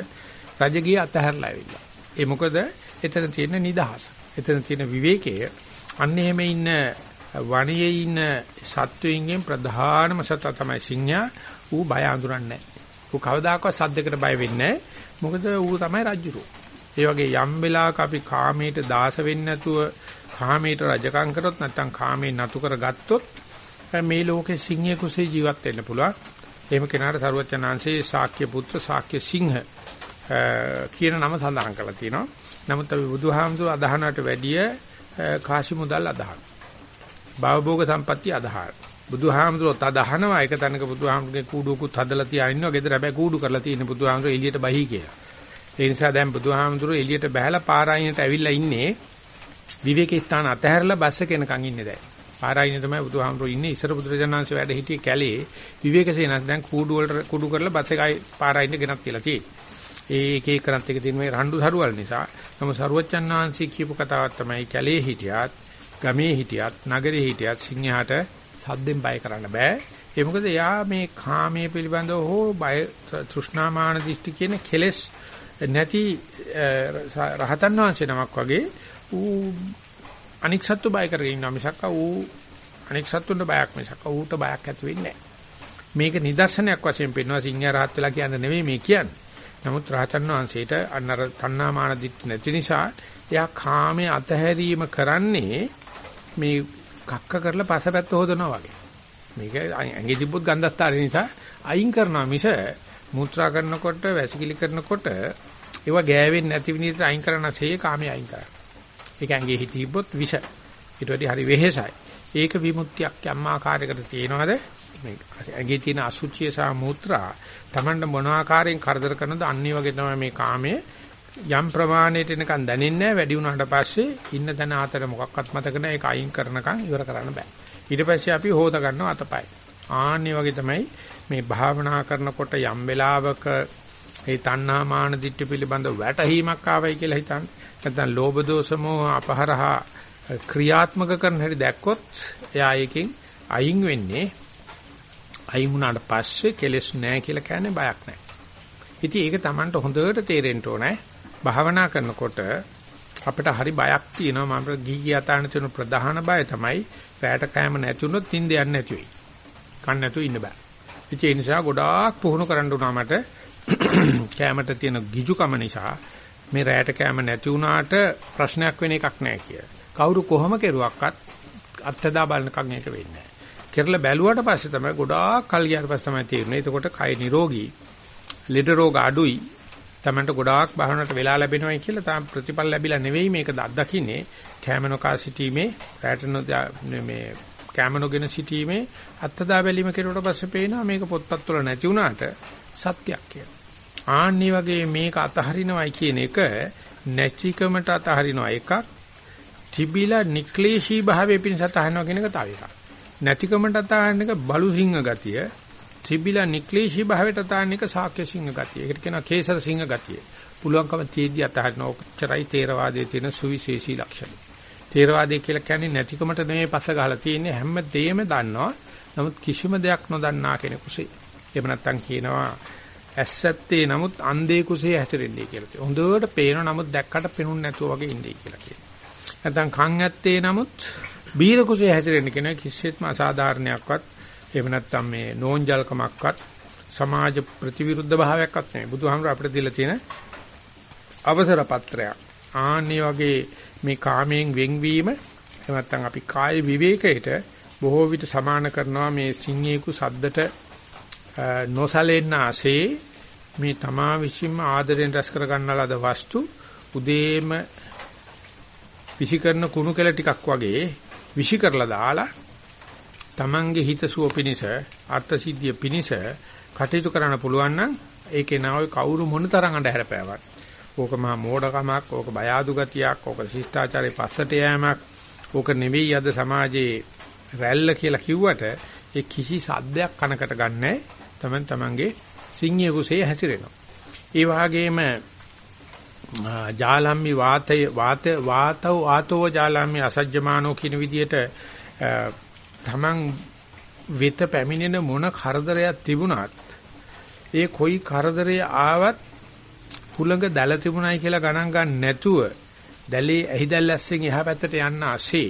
රජගිය අතහැරලා ඇවිල්ලා. ඒ මොකද එතන තියෙන නිදහස. එතන තියෙන විවේකය. අන්න එහෙම ඉන්න වණයේ ඉන්න සත්වයින්ගෙන් ප්‍රධානම සත්ව තමයි සිංහයා. ඌ බය අඳුරන්නේ නැහැ. ඌ කවදාකවත් සද්දයකට බය වෙන්නේ නැහැ. මොකද ඌ තමයි රජුරෝ. ඒ වගේ යම් වෙලාවක අපි කාමයට දාස වෙන්නේ නැතුව කාමයට රජකම් කරොත් නැත්නම් කාමේ නතු කරගත්තොත් මේ ලෝකේ සිංහය කුසේ ජීවත් වෙන්න පුළුවන්. එහෙම කෙනාට සරුවචනාංශයේ ශාක්‍ය පුත්‍ර ශාක්‍ය සිංහ කියන නම සඳහන් කරලා තියෙනවා. නමුත් අපි බුදුහාමුදුර අදහනට වැඩිය කාශි මුදල් අදහන. භවභෝග සම්පatti අදහන. බුදුහාමුදුරත් අදහනවා එක තැනක බුදුහාමුදුරගේ කූඩුවකුත් හදලා තියා ඉන්නවා. ගෙදර හැබැයි කූඩු කරලා තියෙන බුදුහාමුදුර එළියට බහි කියලා. ඒ නිසා දැන් බුදුහාමුදුර එළියට බහැලා පාරායිනට ඇවිල්ලා ඉන්නේ විවේක ස්ථාන අතහැරලා බස් එක එනකන් ඉන්නේ දැන්. පාරායිනේ තමයි බුදුහාමුදුර ඉන්නේ ඉස්සර බුදුරජාණන්සේ වැඩ හිටියේ කැලේ විවේකසේනක් දැන් කූඩු වලට කුඩු කරලා බස් එකයි පාරායිනේ ගෙනත් කියලා තියෙන්නේ. ඒ එක එක කරන්ත් එක තියෙන මේ රණ්ඩු සරුවල් නිසා නම සරුවච්චන් වහන්සේ කියපු කතාවක් තමයි කැලේ හිටියත් ගමේ හිටියත් නගරේ හිටියත් සිංහයාට සද්දෙන් බය කරන්න බෑ ඒ මොකද එයා මේ කාමයේ පිළිබඳව හෝ බය තෘෂ්ණාමාන දිෂ්ටි කියන කෙලෙස් නැති රහතන් වහන්සේ නමක් වගේ ඌ අනික් සත්තු බය කරගෙන ඉන්නවා මිසක් ඌ අනික් සත්තුන්ට බයක් මිසක් ඌට බයක් ඇති වෙන්නේ නැහැ. මේක නිදර්ශනයක් වශයෙන් පෙන්වනවා සිංහයා රහත් වෙලා කියන්නේ නෙවෙයි මේ කියන්නේ. නමුත් රහතන් වහන්සේට අන්නර තණ්හාමාන දිට්ඨි නැති නිසා එයා කාමයේ අතහැරීම කරන්නේ මේ කක්ක කරලා පසපැත්ත හොදනවා වගේ. මේක ඇඟේ තිබ්බොත් ගන්ධස්තරය නිසා අයින් කරනවා මිස මූත්‍රා කරනකොට වැසිකිලි කරනකොට ඒවා ගෑවෙන්නේ නැති විදිහට අයින් කරනසේ කාමයේ අයින් කරනවා. ඒක ඇඟේ හිටිබ්බොත් විෂ. ඊට වඩා හරි වෙහෙසයි. ඒක විමුක්තියක් යම් ආකාරයකට තියෙනවද? මේ ඇඟේ තියෙන අසුචිය සහ මූත්‍රා Tamanට මොන ආකාරයෙන් කරදර කරනද අන්නේ වගේ තමයි මේ කාමයේ යම් ප්‍රමාණයට එනකන් දැනෙන්නේ නැහැ. වැඩි වුණාට පස්සේ ඉන්න තැන ආතර මොකක්වත් මතක නැහැ. ඒක අයින් කරනකන් ඉවර කරන්න බෑ. ඊට පස්සේ අපි හොද ගන්නවා අතපය. ආන්නේ වගේ තමයි මේ භාවනා කරනකොට යම් වෙලාවක ඒ තණ්හා මාන දිට්ඨි පිළිබඳ වැටහීමක් ආවයි කියලා හිතන්න. නැත්නම් ලෝභ දෝෂ මොහ අපහරහ ක්‍රියාත්මක කරන හැටි දැක්කොත් එයා එකෙන් අයින් වෙන්නේ අයින් වුණාට පස්සේ කෙලෙස් නැහැ කියලා කියන්නේ බයක් නැහැ. ඉතින් ඒක Tamanට හොඳට තේරෙන්න ඕනේ. භාවනා කරනකොට අපිට හරි බයක් තියෙනවා මම ගිහි යතාන තියෙන ප්‍රධාන බය තමයි රැට කෑම නැති වුණොත් තින්ද යන්නේ නැති වෙයි. කන්න නැතුව ඉන්න බෑ. ඉතින් ඒ නිසා ගොඩාක් පුහුණු කරන්න උනා මට කෑමට තියෙන ගිජුකම නිසා මේ රැට කෑම නැති වුණාට ප්‍රශ්නයක් වෙන එකක් නෑ කියලා. කවුරු කොහොම කෙරුවක්වත් අත්දැක බලනකම් ඒක වෙන්නේ නෑ. කෙරලා බැලුවට පස්සේ තමයි ගොඩාක් කල් ගියාට පස්සේ තමයි තේරෙන්නේ. එතකොට කය නිරෝගී. ලෙඩ රෝග අඩුයි. තමන්ට ගොඩාක් භාවනට වෙලා ලැබෙනවයි කියලා තාම ප්‍රතිඵල ලැබිලා නෙවෙයි මේක අත්දකින්නේ කැමනෝකා සිටීමේ පැටර්න මේ කැමනෝගෙන සිටීමේ අත්දා බැලීම කෙරුවට පස්සේ පේනවා මේක පොත්පත් වල නැති වුණාට සත්‍යයක් කියලා. ආන්නි වගේ මේක අතහරිනවයි කියන එක නැචිකමට අතහරිනවා එකක් තිබිලා නික්ලේශී භාවයේ පිණිස අතහරිනවා කියන එක තව එකක්. නැතිකමට අතහරින එක බලු සිංහ ගතිය ත්‍රිබිලා නික්ලේශී භාවයට අතහරින එක ශාක්‍ය සිංහ ගතිය. ඒකට කියනවා කේසර සිංහ ගතිය. පුළුවන්කම තියෙද්දි අතහරින ඔච්චරයි තේරවාදයේ තියෙන සුවිශේෂී ලක්ෂණ. තේරවාදය කියලා කියන්නේ නැතිකමට නෙමෙයි පස්ස ගහලා තියෙන්නේ හැම දෙයක්ම දන්නවා. නමුත් කිසිම දෙයක් නොදන්නා කෙනෙකුසේ. එහෙම නැත්නම් කියනවා ඇස්සත්තේ නමුත් අන්ධේ කුසේ හැසිරෙන්නේ කියලා. හොඳට පේන නමුත් දැක්කට පෙනුන්නේ නැතුව වගේ ඉන්නේ කියලා කියනවා. නැත්නම් කන් ඇත්තේ නමුත් බීර කුසේ හැසිරෙන්න කියන කිසිත්ම අසාධාරණයක්වත් එහෙම නැත්නම් මේ නෝන්ජල්කමක්වත් සමාජ ප්‍රතිවිරුද්ධ භාවයක්වත් නෙවෙයි. බුදුහාමර අපිට දීලා තියෙන අවසර පත්‍රයක්. ආන්නේ වගේ මේ කාමයෙන් වෙන්වීම එහෙම නැත්නම් අපි කාය විවේකයට බොහෝ විට සමාන කරනවා මේ සිංහේකු සද්දට නොසලෙන්න ආසේ මේ තමා විසින්ම ආදරෙන් රැස් කර ගන්නා ලද වස්තු උදේම විෂිකරන කුණු කෙල ටිකක් වගේ විෂි කරලා දාලා Tamange හිතසුව පිනිස අර්ථ සිද්ධිය පිනිස කටයුතු කරන්න පුළුවන් නම් ඒකේ නාවේ කවුරු මොන තරම් අඳහැර පෑවක්. ඕක මහා මෝඩකමක්, ඕක බය ආදු ගතියක්, ඕක ශිෂ්ටාචාරයේ පස්සට යෑමක්, ඕක නෙවෙයි අද සමාජයේ රැල්ල කියලා කිව්වට ඒ කිසි සද්දයක් කනකට ගන්නෑ. Taman Tamange සිංහය කුසේ හැසිරෙනවා. ඒ වගේම ජාලම්මි වාතය වාත වාතව ආතෝ ජාලම්මි අසජ්ජමානෝ කියන විදිහට තමන් වෙත පැමිණෙන මොන කරදරයක් තිබුණත් ඒ කොයි කරදරය ආවත් හුළඟ දැල තිබුණයි කියලා ගණන් ගන්න නැතුව දැලේ ඇහිදැල්ලස්සෙන් එහා පැත්තට යන්න ASCII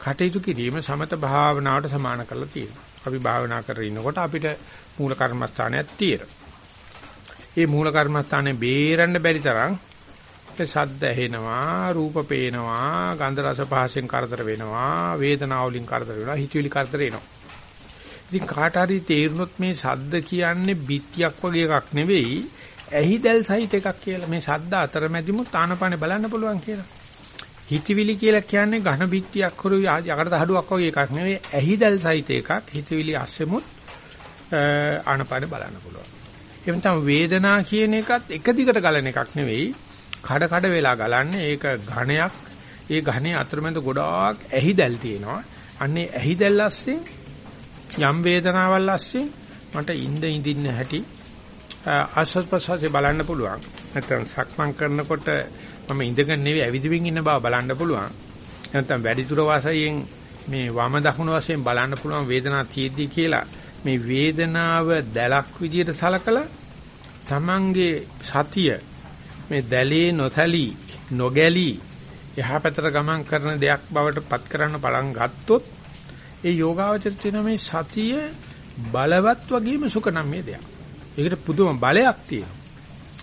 කටයුතු කිරීම සමත භාවනාවට සමාන කරලා තියෙනවා. අපි භාවනා කරගෙන ඉනකොට අපිට මූල කර්මස්ථානයක් තියෙනවා. ඒ මූල කර්මස්ථානේ බේරන්න බැරි තරම් ශබ්ද ඇහෙනවා, රූප පේනවා, ගන්ධ රස පහසෙන් කරදර වෙනවා, වේදනාව වලින් කරදර වෙනවා, හිතවිලි කරදර එනවා. ඉතින් කාට හරි තේරුනොත් මේ ශබ්ද කියන්නේ බිත්තියක් වගේ එකක් නෙවෙයි, ඇහිදල් සහිත එකක් කියලා. මේ ශබ්ද අතරමැදිමුත් ආනපානේ බලන්න පුළුවන් කියලා. හිතවිලි කියලා කියන්නේ ඝන බිත්තියක් හරු යකඩ තහඩුවක් වගේ එකක් නෙවෙයි, ඇහිදල් සහිත එකක්. හිතවිලි අස්සෙමුත් ආනපානේ බලන්න පුළුවන්. එවන තමයි වේදනා කියන එකත් එක දිගට ගලන එකක් නෙවෙයි කඩ කඩ වෙලා ගලන්නේ ඒක ඝණයක් ඒ ඝනේ අතරමැද ගොඩාක් ඇහිදැල් තියෙනවා. අන්නේ ඇහිදැල් ඇස්සේ යම් වේදනාවල් ඇස්සේ මට ඉඳ ඉඳින්න හැටි ආස්වාද ප්‍රසවාසය බලන්න පුළුවන්. නැත්නම් සක්මන් කරනකොට මම ඉඳගෙන නෙවෙයි ඇවිදින්න ඉන්න බව බලන්න පුළුවන්. නැත්නම් වැඩි දුර වාසයෙන් මේ වම දකුණු වශයෙන් බලන්න පුළුවන් වේදනාව තියෙද්දි කියලා මේ වේදනාව දැලක් විදියට සලකලා තමන්ගේ සතිය මේ දැලේ නොතලී නොගැලී එහා පැත්තට ගමන් කරන දෙයක් බවට පත් කරන්න පටන් ගත්තොත් ඒ යෝගාවචර තියෙන මේ සතිය බලවත් වගේම සුකනම්මේ දෙයක්. ඒකට පුදුම බලයක් තියෙනවා.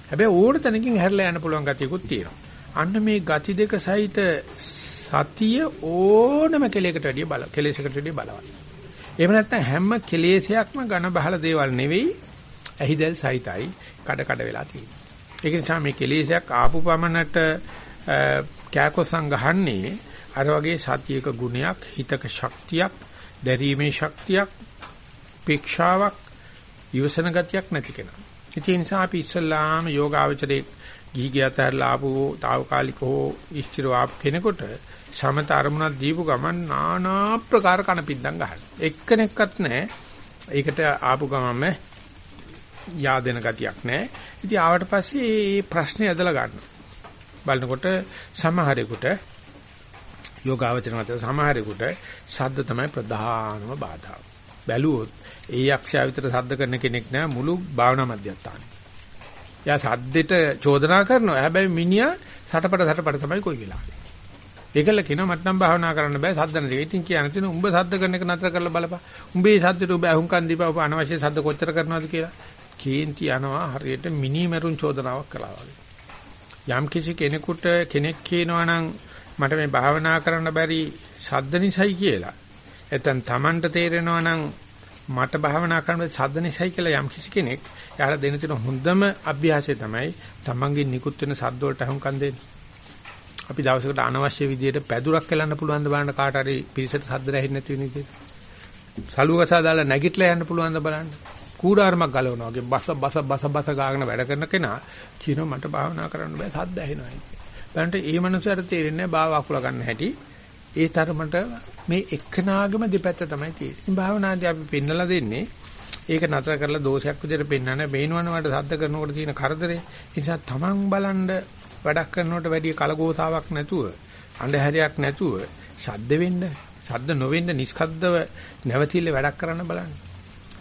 හැබැයි ඕන තැනකින් හැරලා යන්න පුළුවන් ගතියකුත් තියෙනවා. අන්න මේ ගති දෙක සහිත සතිය ඕනම කෙලයකට වැඩිය බල කෙලෙසකට වැඩිය බලවත්. එහෙම නැත්නම් හැම කෙලෙසයක්ම ඝන බහල දේවල් නෙවෙයි ඇහිදල් සහිතයි කඩ කඩ වෙලා තියෙන්නේ. ඒක නිසා මේ කෙලෙසයක් ආපු පමණට කෑකොසම් ගහන්නේ අර වගේ සතියක ගුණයක් හිතක ශක්තියක් දැරීමේ ශක්තියක් පීක්ෂාවක් ඊවසන ගතියක් නැති කෙනා. ඒ නිසා අපි ඉස්සල්ලාම යෝගාවචරයේ ගිහි ගියතරලා ආපු తాවකාලිකෝ ඉස්තිර ආප් කෙනෙකුට සමත අරමුණක් දීපු ගමන් নানা ප්‍රකාර කණපින්දම් ගහනවා. එක්කෙනෙක්වත් නැහැ. ඒකට ආපු ගමම yaadena ගතියක් නැහැ. ඉතින් ආවට පස්සේ මේ ප්‍රශ්නේ ඇදලා ගන්නවා. බලනකොට සමහරෙකුට යෝගාවචර මත සමහරෙකුට සද්ද තමයි ප්‍රධානම බාධාව. බැලුවොත් ඒ යක්ෂයා විතර සද්ද කරන කෙනෙක් නෑ මුළු භාවනා මධ්‍යස්ථානේ. යා සද්දෙට චෝදනා කරනවා. හැබැයි මිනිහා සටපට සටපට තමයි කොයි වෙලාවෙ. ඒකල කියනවා මට නම් භාවනා කරන්න බෑ සද්ද නැති. ඉතින් කියන්න තියෙන උඹ සද්ද කරන එක නතර කරලා බලපන්. උඹේ සද්දෙට උඹ අහුම්කන් දීපා ඔබ අනවශ්‍ය සද්ද කොච්චර කරනවද කියලා. කේන්ති යනවා හරියට මිනි මරුන් චෝදනාවක් කළා වගේ. යම් කිසි කෙනෙකුට කෙනෙක් කියනවා නම් මට මේ භාවනා කරන්න බැරි ශබ්ද නිසයි කියලා. එතෙන් Tamanට තේරෙනවා නම් මට භාවනා කරන්න ශබ්ද නිසයි කියලා යම් කිසි කෙනෙක් එයාලා දෙන තියෙන හොඳම අභ්‍යාසය තමයි Tamanගේ නිකුත් වෙන ශබ්ද වලට අහුම්කම් දෙන්නේ. අපි දවසකට අනවශ්‍ය විදියට පැදුරක් කෙලන්න පුළුවන් ද බලන්න කාට හරි පිරිසට ශබ්ද රැහෙන්නේ නැති වෙන විදියට. සලුවකසා දාලා නැගිටලා යන්න පුළුවන් ද බලන්න. කූඩාරමක් ගලවනවා වගේ බස බස බස බස ගාගෙන වැඩ කරන කෙනා කියනවා මට භාවනා කරන්න බෑ ශබ්ද ඇහෙනවා. බලන්න ඒ මනුස්සයාට තේරෙන්නේ බාව අකුල ගන්න හැටි. ඒ තරමට මේ එක්කනාගම දෙපැත්ත තමයි තියෙන්නේ. භාවනාදී අපි පෙන්නලා දෙන්නේ ඒක නතර කරලා දෝෂයක් විදිහට පෙන්වන්න බේනවනවට සද්ද කරනකොට තියෙන කරදරේ. ඒ නිසා තමන් බලන්න වැඩක් කරනකොට වැඩි කලගෝසාවක් නැතුව අඳුරයක් නැතුව ශබ්ද වෙන්න ශබ්ද නොවෙන්න නිස්කද්දව නැවතිල්ල වැඩක් කරන්න බලන්න.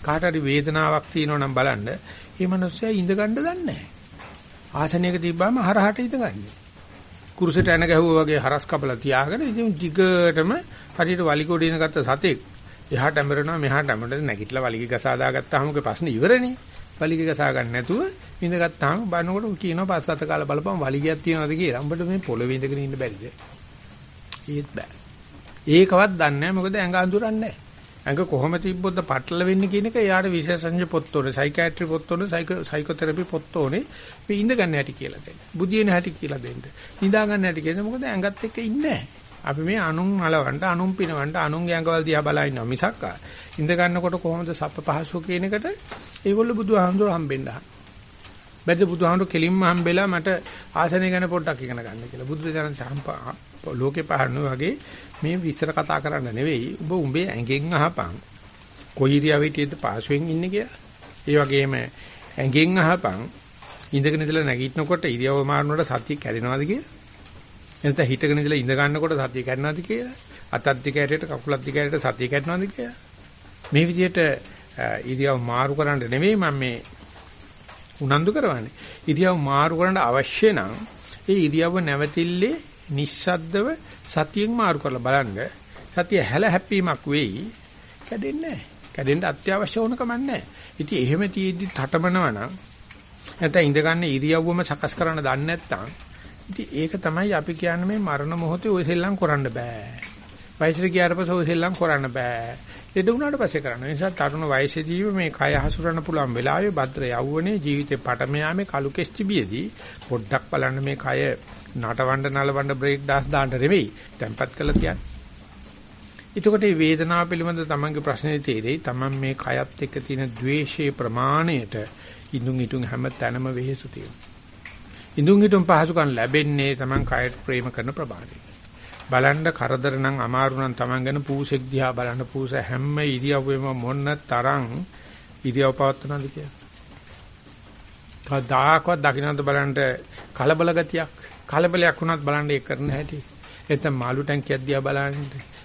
කාට හරි වේදනාවක් තියෙනවා නම් බලන්න. මේ මිනිස්සයා ඉඳ ගන්න දන්නේ නැහැ. ආසනයක තිබ්බාම හරහට ඉඳගන්නේ. කුරුසෙට එන ගැහුවා වගේ හරස් කපලා තියාගෙන ඉතින් දිගටම හරියට වලිගොඩ ඉන ගත්ත සතෙක් එහාට ඇමරෙනවා මෙහාට ඇමරෙන්න නැගිටලා වලිගය ගසා දාගත්තාම ඔගේ ප්‍රශ්නේ ඉවරනේ. වලිගය ගසා ගන්න නැතුව ඉඳගත්තාම බලනකොට කියනවා පස්සත කාලා බලපන් වලිගයක් තියනවාද කියලා. උඹට මේ පොළවේ ඉඳගෙන ඉන්න බැරිද? ඒත් බෑ. ඒකවත් දන්නේ නැහැ මොකද ඇඟ අඳුරන්නේ නැහැ. ඇඟ කොහොම තිබ්බොත්ද පටල වෙන්නේ කියන එක එයාට විශේෂඥ පොත්වල සයිකියාට්‍රි පොත්වල සයිකෝതെරපි පොත්වෝනේ මේ ඉඳ ගන්න හැටි කියලා දෙන්න. බුදියන හැටි කියලා දෙන්න. නිදා ගන්න හැටි කියන්නේ මොකද ඇඟත් එක්ක ඉන්නේ අපි මේ අනුන් මලවන්න අනුන් පිනවන්න අනුන්ගේ ඇඟවල දිහා බලා ඉන්නවා මිසක් ඉඳ ගන්නකොට කොහොමද සප්ප පහසු කියන එකට ඒගොල්ලෝ බුදුහාමුදුර හම්බෙන්න අහන. බැද්ද බුදුහාමුදුර කෙලින්ම හම්බෙලා මට ආසනය ගැන පොඩ්ඩක් ඉගෙන ගන්න කියලා. බුදු දහම ලෝකේ පහරන වගේ මේ විස්තර කතා කරන්න නෙවෙයි ඔබ උඹේ ඇඟෙන් අහපන් කොයි ඉරියව්වෙටද පාසුවෙන් ඉන්නේ කියලා. ඒ වගේම ඇඟෙන් අහපන් ඉඳගෙන ඉඳලා නැගිටිනකොට ඉරියව්ව මාරනකොට සතිය කැඩෙනවද කියලා. එතන හිටගෙන ඉඳලා ඉඳ ගන්නකොට සතිය කැඩෙනවද කියලා. අතක් දිග ඇරයට කකුලක් දිග ඇරයට සතිය කැඩෙනවද කියලා. මේ විදිහට ඉරියව් මාරු කරන්න නෙවෙයි මම මේ උනන්දු කරවන්නේ. ඉරියව් මාරු කරන්න අවශ්‍ය නම් ඒ ඉරියව්ව නැවතිල්ලේ නිස්සද්දව සතියෙන් මාරු කරලා බලන්න සතිය හැල හැප්පීමක් වෙයි කැඩෙන්නේ නැහැ. කැඩෙන්න අත්‍යවශ්‍ය වුණකම නැහැ. ඉතින් එහෙම තියෙද්දි තටමනවා නම් නැත්නම් ඉඳගන්න ඉරියව්වම සකස් කරන්න දන්නේ නැත්නම් ඉතින් ඒක තමයි අපි කියන්නේ මේ මරණ මොහොතේ ඔය සෙල්ලම් කරන්න බෑ. වයසට ගියාට පස්සේ ඔය සෙල්ලම් කරන්න බෑ. ලෙඩ වුණාට පස්සේ කරන්න. ඒ නිසා තරුණ වයසේදීම මේ කය හසුරන්න පුළුවන් වෙලාවේ භද්‍ර යවුවනේ ජීවිතේ පටම යාමේ කලු කෙස්ටිබියේදී පොඩ්ඩක් බලන්න මේ කය නටවන්න නලවන්න බ්‍රේක් ඩාන්ස් දාන්න නෙවෙයි tempat කළා කියන්නේ. එතකොට මේ වේදනාව පිළිබඳ තමන්ගේ ප්‍රශ්නේ තේරෙයි. තමන් මේ කයත් එක්ක තියෙන द्वේෂයේ ප්‍රමාණයට ඉදුන් ඉදුන් හැම තැනම වෙහෙසු තියෙනවා. ඉදුන් ඉදුන් පහසුකම් ලැබෙන්නේ තමන් කයට ප්‍රේම කරන ප්‍රමාණයට. බලන්න කරදර නම් අමාරු නම් තමන් ගැන පූසෙක් දිහා බලන්න පූස හැම ඉරියව්වෙම මොන්න තරම් ඉරියව් පවත්වනවද කියලා. කවදාකවත් දකින්නත් බලන්න කලබල ගතියක් කලබලයක් වුණත් බලන්න ඒක කරන හැටි. එතන මාළු ටැංකියක් දිහා බලන්න.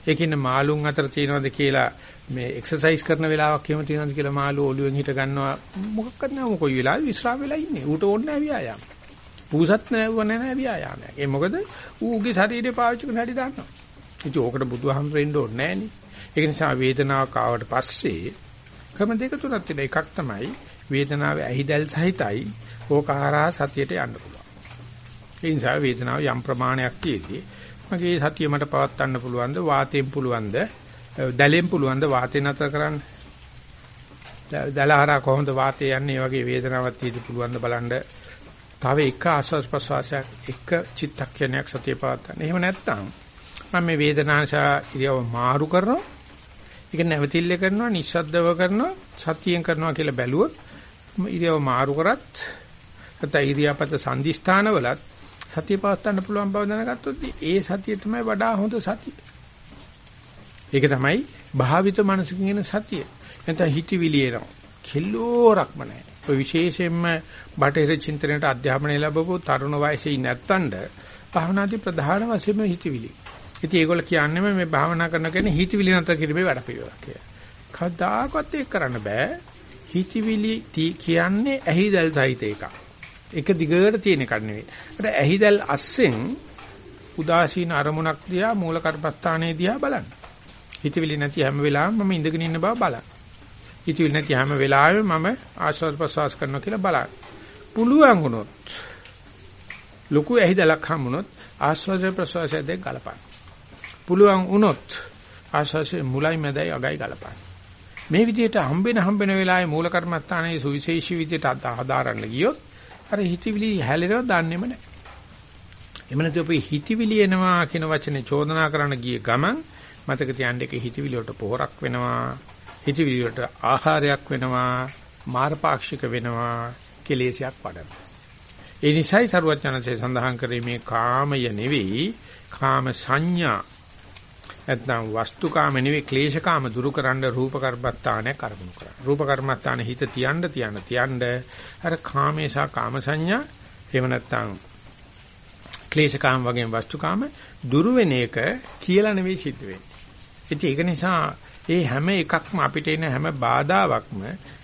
ඒකින් මාළුන් අතර තියෙනවද කියලා මේ එක්සර්සයිස් කරන වෙලාවක් එහෙම තියෙනවද කියලා මාළු ඔළුවෙන් හිට ගන්නවා මොකක්වත් නැහැ කොයි වෙලාවෙ විශ්‍රාම වෙලා ඉන්නේ. ඌට ඕනේ නැහැ ව්‍යායාම. පූසත් නැවුව නැහැ ව්‍යායාමයක්. ඒ මොකද ඌගේ ශරීරය පාවිච්චි කරන හැටි දන්නවා. ඉතින් ඕකට බුදුහාමුදුරෙන්න ඕනේ නැහනේ. ඒක නිසා වේදනාවක් ආවට පස්සේ ක්‍රම දෙක තුනක් තියෙනවා. එකක් තමයි වේදනාවේ ඇහිදල් සහිතයි ඕකාරා සතියට යන්න පුළුවන්. ඒ නිසා වේදනාව යම් ප්‍රමාණයක් තියෙදී මගේ සතිය මට පවත්වන්න පුළුවන්ද වාතයෙන් පුළුවන්ද දැලෙන් පුළුවන්ද වාතේ නතර කරන්න දැලහරා කොහොමද වාතය යන්නේ වගේ වේදනාවක් තියෙදි පුළුවන්ද බලන්න තව එක ආස්වාස් ප්‍රසවාසයක් එක චිත්තක්ෂණයක් සතිය පවත්වන්න. එහෙම නැත්නම් මම මේ වේදනාංශා ඉරියව මාරු කරනවා. ඒක නැවතිල්ල කරනවා, නිස්සද්දව කරනවා, සතියෙන් කරනවා කියලා බැලුවොත් ඉරියව මාරු කරත් නැත්නම් ඉරියාපත සංදිස්ථානවලත් සතිය පවත්වන්න පුළුවන් බව දැනගත්තොත් ඒ සතිය තමයි වඩා හොඳ සතිය. ඒක තමයි භාවිත මනසකින් එන සතිය. නැත්නම් හිතවිලි එනවා. කෙල්ලෝරක්ම නැහැ. ඔය විශේෂයෙන්ම බටහිර චින්තනයට අධ්‍යාපනය ලැබපු තරුණ වයසේ නැත්තඳ භාවනාදී ප්‍රධාන වශයෙන්ම හිතවිලි. ඉතින් ඒගොල්ල කියන්නේ මේ භාවනා කරන කෙනේ හිතවිලි නතර කිරීමේ වැඩ පිළිවෙලක් කියලා. කවදාකවත් ඒක කරන්න බෑ. හිතවිලි කියන්නේ ඇහිදල් සහිත එකක්. එක දිගට තියෙන එකක් නෙවෙයි. ඒත් ඇහිදල් අස්සෙන් උදාසීන අරමුණක් දිහා මූල කර්මස්ථානයේ දිහා බලන්න. හිතවිලි නැති හැම වෙලාවෙම මම ඉඳගෙන ඉන්න බව බලන්න. හිතවිලි නැති හැම වෙලාවෙම මම ආශ්වාස ප්‍රශ්වාස කරනවා කියලා බලන්න. පුළුවන් වුණොත් ලොකු ඇහිදලක් හම්බුනොත් ආශ්වාස ප්‍රශ්වාසය දෙක ගලපන්න. පුළුවන් වුණොත් ආශ්වාසයේ මුලයි මැදයි අගයි ගලපන්න. මේ විදිහට හම්බෙන හම්බෙන වෙලාවේ මූල කර්මස්ථානයේ සුවිශේෂී විදිහට හදාරන්න ගියොත් අර හිතවිලි හැලෙනව දන්නේම නැහැ. එමු නැත්නම් අපි හිතවිලි එනවා කියන වචනේ චෝදනා කරන්න ගිය ගමන් මතක තියාගන්න එක හිතවිලි වලට පොහොරක් වෙනවා. හිතවිලි වලට ආහාරයක් වෙනවා. මාර්ගපාක්ෂික වෙනවා. කෙලෙසයක් වඩනවා. ඒ නිසායි සරුවචනසේ සඳහන් කරේ මේ කාමය නෙවෙයි කාම සංඥා නැත්නම් වස්තුකාම නෙවෙයි ක්ලේශකාම දුරු කරන්න රූප කර්මස්ථානය කරමුණු කරා. රූප කර්මස්ථාන හිත තියන්න තියන්න තියන්න අර කාමේසා කාම සංඥා එහෙම නැත්නම් ක්ලේශකාම වගේ වස්තුකාම දුරු වෙන එක කියලා නෙවෙයි සිද්ධ වෙන්නේ. ඉතින් ඒක නිසා ඒ හැම එකක්ම අපිට එන හැම බාධාවක්ම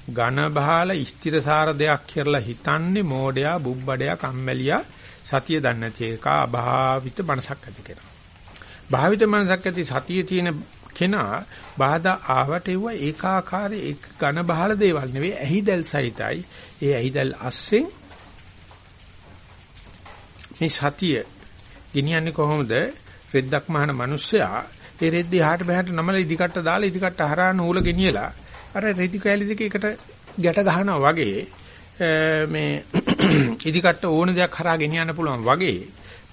ඝන බහල ස්ථිරසාර දෙයක් කියලා හිතන්නේ මෝඩයා, බුබ්බඩයා, කම්මැලියා සතිය දන්නේ නැති එක අභාවිත මනසක් ඇති කෙනා. භාවිත මනසක් ඇති සතිය තියෙන කෙනා බාධා ආවට ඒව ඒකාකාරී එක ඝන බහල දේවල් නෙවෙයි ඇහිදල් සහිතයි. ඒ ඇහිදල් අස්සෙන් මේ සතිය ගෙනියන්නේ කොහොමද? රෙද්දක් මහන මිනිස්සයා ඒ රෙද්ද එහාට මෙහාට නමල ඉදිකට දාලා ඉදිකට හරහා නූල ගෙනියලා අර රෙදි කැලි දෙක එකට ගැට ගහනවා වගේ මේ ඉදිකට ඕන දෙයක් හරහා ගෙනියන්න පුළුවන් වගේ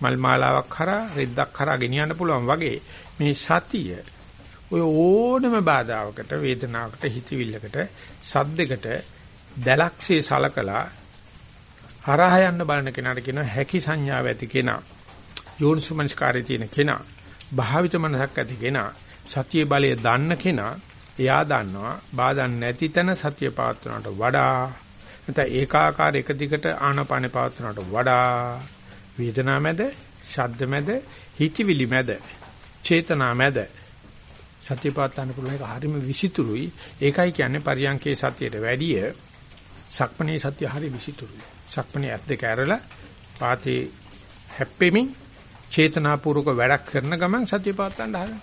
මල් මාලාවක් හරහා රෙද්දක් හරහා ගෙනියන්න පුළුවන් වගේ මේ සතිය ඔය ඕනම බාධාවකට වේදනාවකට හිතවිල්ලකට සද්දයකට දැලක්සේ සලකලා හරහා යන්න බලන කෙනාට කියනවා හැකි සංඥාව ඇති කෙනා යෝනිසුමනස්කාරය තියෙන කෙනා. භාවිත මනසක් ඇති කෙනා සතිය බලය දන්න කෙනා එයා දන්නවා බාධා නැති තැන සතිය පවත්වනට වඩා නැත්නම් ඒකාකාර එක දිගට ආනපාන පවත්වනට වඩා වේදනා මැද ශබ්ද මැද හිතවිලි මැද චේතනා මැද. සතිය පවත්වන්න පුළුවන් එක හරිම විසිතුරුයි. ඒකයි කියන්නේ පරියංකේ සතියට වැඩිය සක්මණේ සතිය හරි විසිතුරුයි. සක්මණේ ඇස් දෙක ඇරලා පාතේ හැප්පෙමින් චේතනාපූර්වක වැඩක් කරන ගමන් සතිය පවත්වන්න හදන.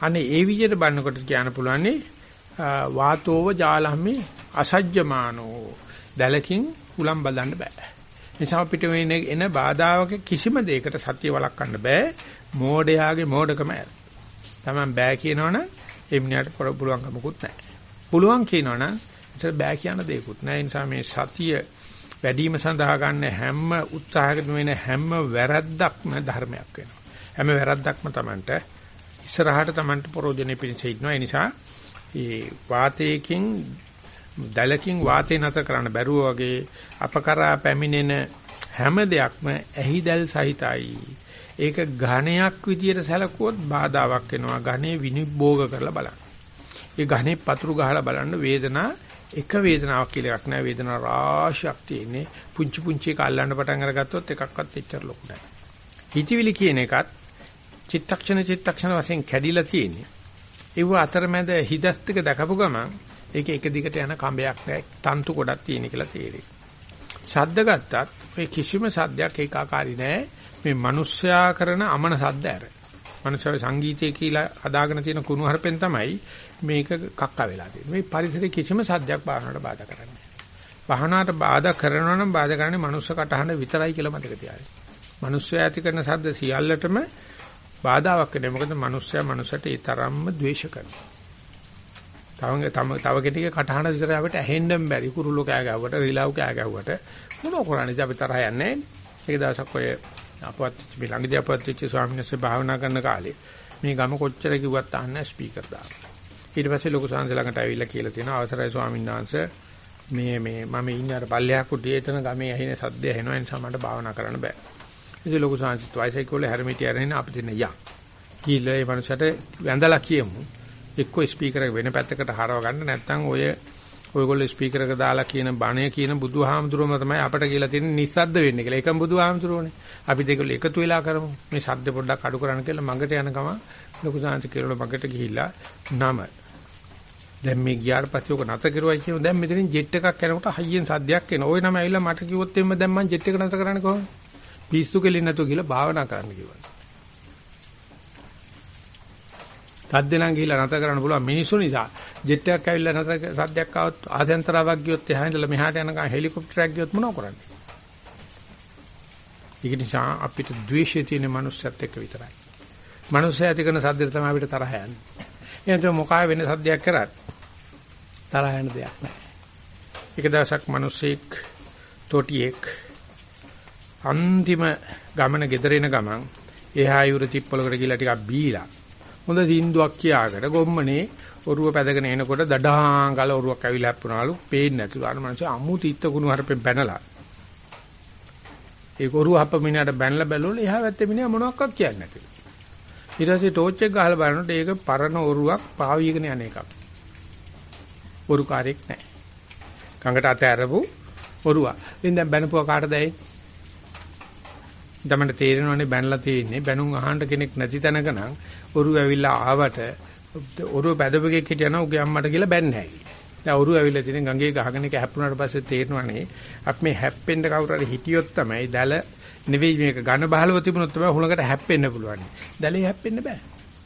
අනේ ඒ විදිහට බලනකොට කියන්න පුළුවන්නේ වාතෝව ජාලහමි අසජ්ජමානෝ දැලකින් උලම් බදන්න බෑ. නිසා අපිට වෙන එන බාධාවක කිසිම දෙයකට සත්‍ය වළක්වන්න බෑ. මෝඩයාගේ මෝඩකම ඇර. Taman බෑ කියනවනම් එම්නියට පුළුවන් කමකුත් නැහැ. පුළුවන් කියනවනම් ඒක බෑ කියන දෙයක්වත් නැහැ. ඒ නිසා මේ සතිය වැඩිම සඳහා ගන්න හැම උත්සාහයකටම වෙන හැම වැරද්දක්ම ධර්මයක් වෙනවා. හැම වැරද්දක්ම Tamanට ඉස්සරහට Tamanට ප්‍රෝජනෙ පිණිස ඉන්නවා. ඒ නිසා ඒ වාතයකින් දලකින් වාතේ නැත කරන්න බැරුව වගේ අපකරා පැමිණෙන හැම දෙයක්ම ඇහිදල් සහිතයි. ඒක ඝණයක් විදියට සැලකුවොත් බාධාවක් වෙනවා. ඝනේ විනිභෝග කරලා බලන්න. ඒ ඝනේ පතුරු ගහලා බලන්න වේදනා එක වේදනාවක් කියලා එකක් නෑ. වේදනා රාශියක් තියෙන්නේ. පුංචි පුංචි එක අල්ලන්න පටන් අරගත්තොත් එකක්වත් එච්චර ලොකු නෑ. හිතවිලි කියන එකත් චිත්තක්ෂණ චිත්තක්ෂණ වශයෙන් කැඩිලා තියෙන්නේ. ඒව අතරමැද හිදස් ටික දැකපු ගමන් ඒක එක දිගට යන කඹයක් නෑ. තන්තු ගොඩක් තියෙන කියලා තේරෙයි. ශබ්ද ගත්තත් ඔය කිසිම සද්දයක් ඒකාකාරී නෑ. මේ මිනිස්සයා කරන අමන සද්ද ඇර. මනුෂ්‍යව සංගීතය කියලා හදාගෙන තියෙන කුණු හරපෙන් තමයි මේක කක්ක වෙලා තියෙන්නේ. මේ පරිසරයේ කිසිම සද්දයක් බාහනකට බාධා කරන්නේ බාහනකට බාධා කරනවා නම් බාධා කරන්නේ මනුස්ස කටහඬ විතරයි කියලා මතක තියාගන්න. මනුස්සයා ඇති කරන සද්ද සියල්ලටම බාධාවක් වෙන්නේ. මොකද මනුස්සයා මනුස්සට ඒ තරම්ම ද්වේෂ කරනවා. තව තව තව කෙනෙක්ගේ කටහඬ විතර අපිට ඇහෙන්න බැරි කුරුල්ලෝ කෑ ගැව්වට රිලව් කෑ ගැව්වට මොනෝ කරන්නේ අපි තරහ යන්නේ. ඒක දවසක් ඔය අපවත් මේ ළඟදී අපවත් වෙච්ච ස්වාමීන් වහන්සේ භාවනා කරන කාලේ මේ ගම කොච්චර කිව්වත් අහන්නේ ස්පීකර් දාලා. ඊට පස්සේ ලොකු සංස ළඟට ඇවිල්ලා කියලා තියෙනවා අවසරයි ස්වාමීන් වහන්සේ මේ මේ මම ඉන්නේ අර පල්ලෙහා කුටියේ එතන ගමේ ඇහෙන සද්ද ඇහෙනවා ඒ නිසා මට භාවනා කරන්න බෑ. ඉතින් ලොකු සංසිත් වයිසයිකල් හැරමිටි අරගෙන අපිට ඉන්න යා. කීලා ඒ මනුස්සයට වැඳලා කියමු. එක්කෝ ස්පීකර් එක වෙන පැත්තකට හරව ගන්න නැත්නම් ඔය ඔයගොල්ලෝ ස්පීකර් එක දාලා කියන බණය කියන බුදුහාමුදුරුවම තමයි අපට කියලා තියෙන නිස්සද්ද වෙන්නේ කියලා. ඒකම බුදුහාමුදුරුවනේ. අපි දෙකල එකතු වෙලා කරමු. මේ ශබ්ද පොඩ්ඩක් අඩු කරන්න කියලා මඟට යන ගම ලොකු සංසිත් කියලා මඟට ගිහිල්ලා නම දැන් මේ ගියාට පස්සේ ඔක නැත කරුවයි කියන දැන් මෙතනින් ජෙට් එකක් යනකොට හයියෙන් සද්දයක් එනවා. ওই නම ඇවිල්ලා මට කිව්වොත් එම්ම දැන් මං ජෙට් එක නැත කරන්නේ කොහොමද? පිස්සු කෙලින් නැතුව කියලා භාවනා කරන්න කිව්වා. සද්ද නම් ගිහිල්ලා නැත කරන්න පුළුවන් මිනිස්සු නිසා ජෙට් එකක් ඇවිල්ලා නැත සද්දයක් ආවොත් ආදෙන්තරාවක් ගියොත් එහා ඉඳලා මෙහාට යනකම් හෙලිකොප්ටරයක් ගියොත් මොනව කරන්නේ? ඒක නිසා අපිට ද්වේෂය තියෙන මනුස්සයත් එක්ක විතරයි. මනුස්සය ඇති කරන සද්දෙට තමයි අපිට තරහ යන්නේ. එහෙනම් මොකා වෙන සද්දයක් කරත් තරහ යන දෙයක් නැහැ. එක දවසක් මිනිස්සෙක් තොටියෙක් අන්තිම ගමන ගෙදර එන ගමන් එහා යුර තිප්පලකට ගිහලා ටිකක් බීලා හොඳ සින්දුවක් කියාගෙන ගොම්මනේ ඔරුව පැදගෙන එනකොට දඩහාන් ගල ඔරුවක් ඇවිල්ලා අප්පුනාලු පේන්නේ නැතිලු අර මනුස්සය අමු තිත්ත කුණු හරපෙන් බැනලා ඒක ඔරුව හප්ප මිනිහට බැනලා බැලුවොත් එහා පැත්තේ මිනිහා මොනවක්වත් කියන්නේ නැතිලු ඊට පස්සේ ටෝච් එක ගහලා බලනකොට ඒක පරණ ඔරුවක් පාවියගෙන යන එකක්. ඔරුකාරයක් නැහැ. කඟට අත ඇරපු ඔරුවා. ඉතින් දැන් බැනපුවා කාටද ඇයි? තමන්ට තේරෙනවනේ බැනලා තියෙන්නේ බැනුම් අහන්න කෙනෙක් නැති තැනක නම් ඔරුව ඇවිල්ලා ආවට ඔරුව බැදපෙකෙක් හිටියනම් උගේ අම්මට කියලා බැන්නේ නැහැ. දැන් ඔරුව ඇවිල්ලා තියෙන ගඟේ ගහගෙන එක හැප්පුණාට පස්සේ තේරෙනවනේ අපි මේ හැප්පෙන්න කවුරු හරි හිටියොත් තමයි දැල නෙවෙයි මේක ඝන බහලව තිබුණොත් තමයි හුලකට හැප්පෙන්න පුළුවන්. දැලේ හැප්පෙන්න බෑ.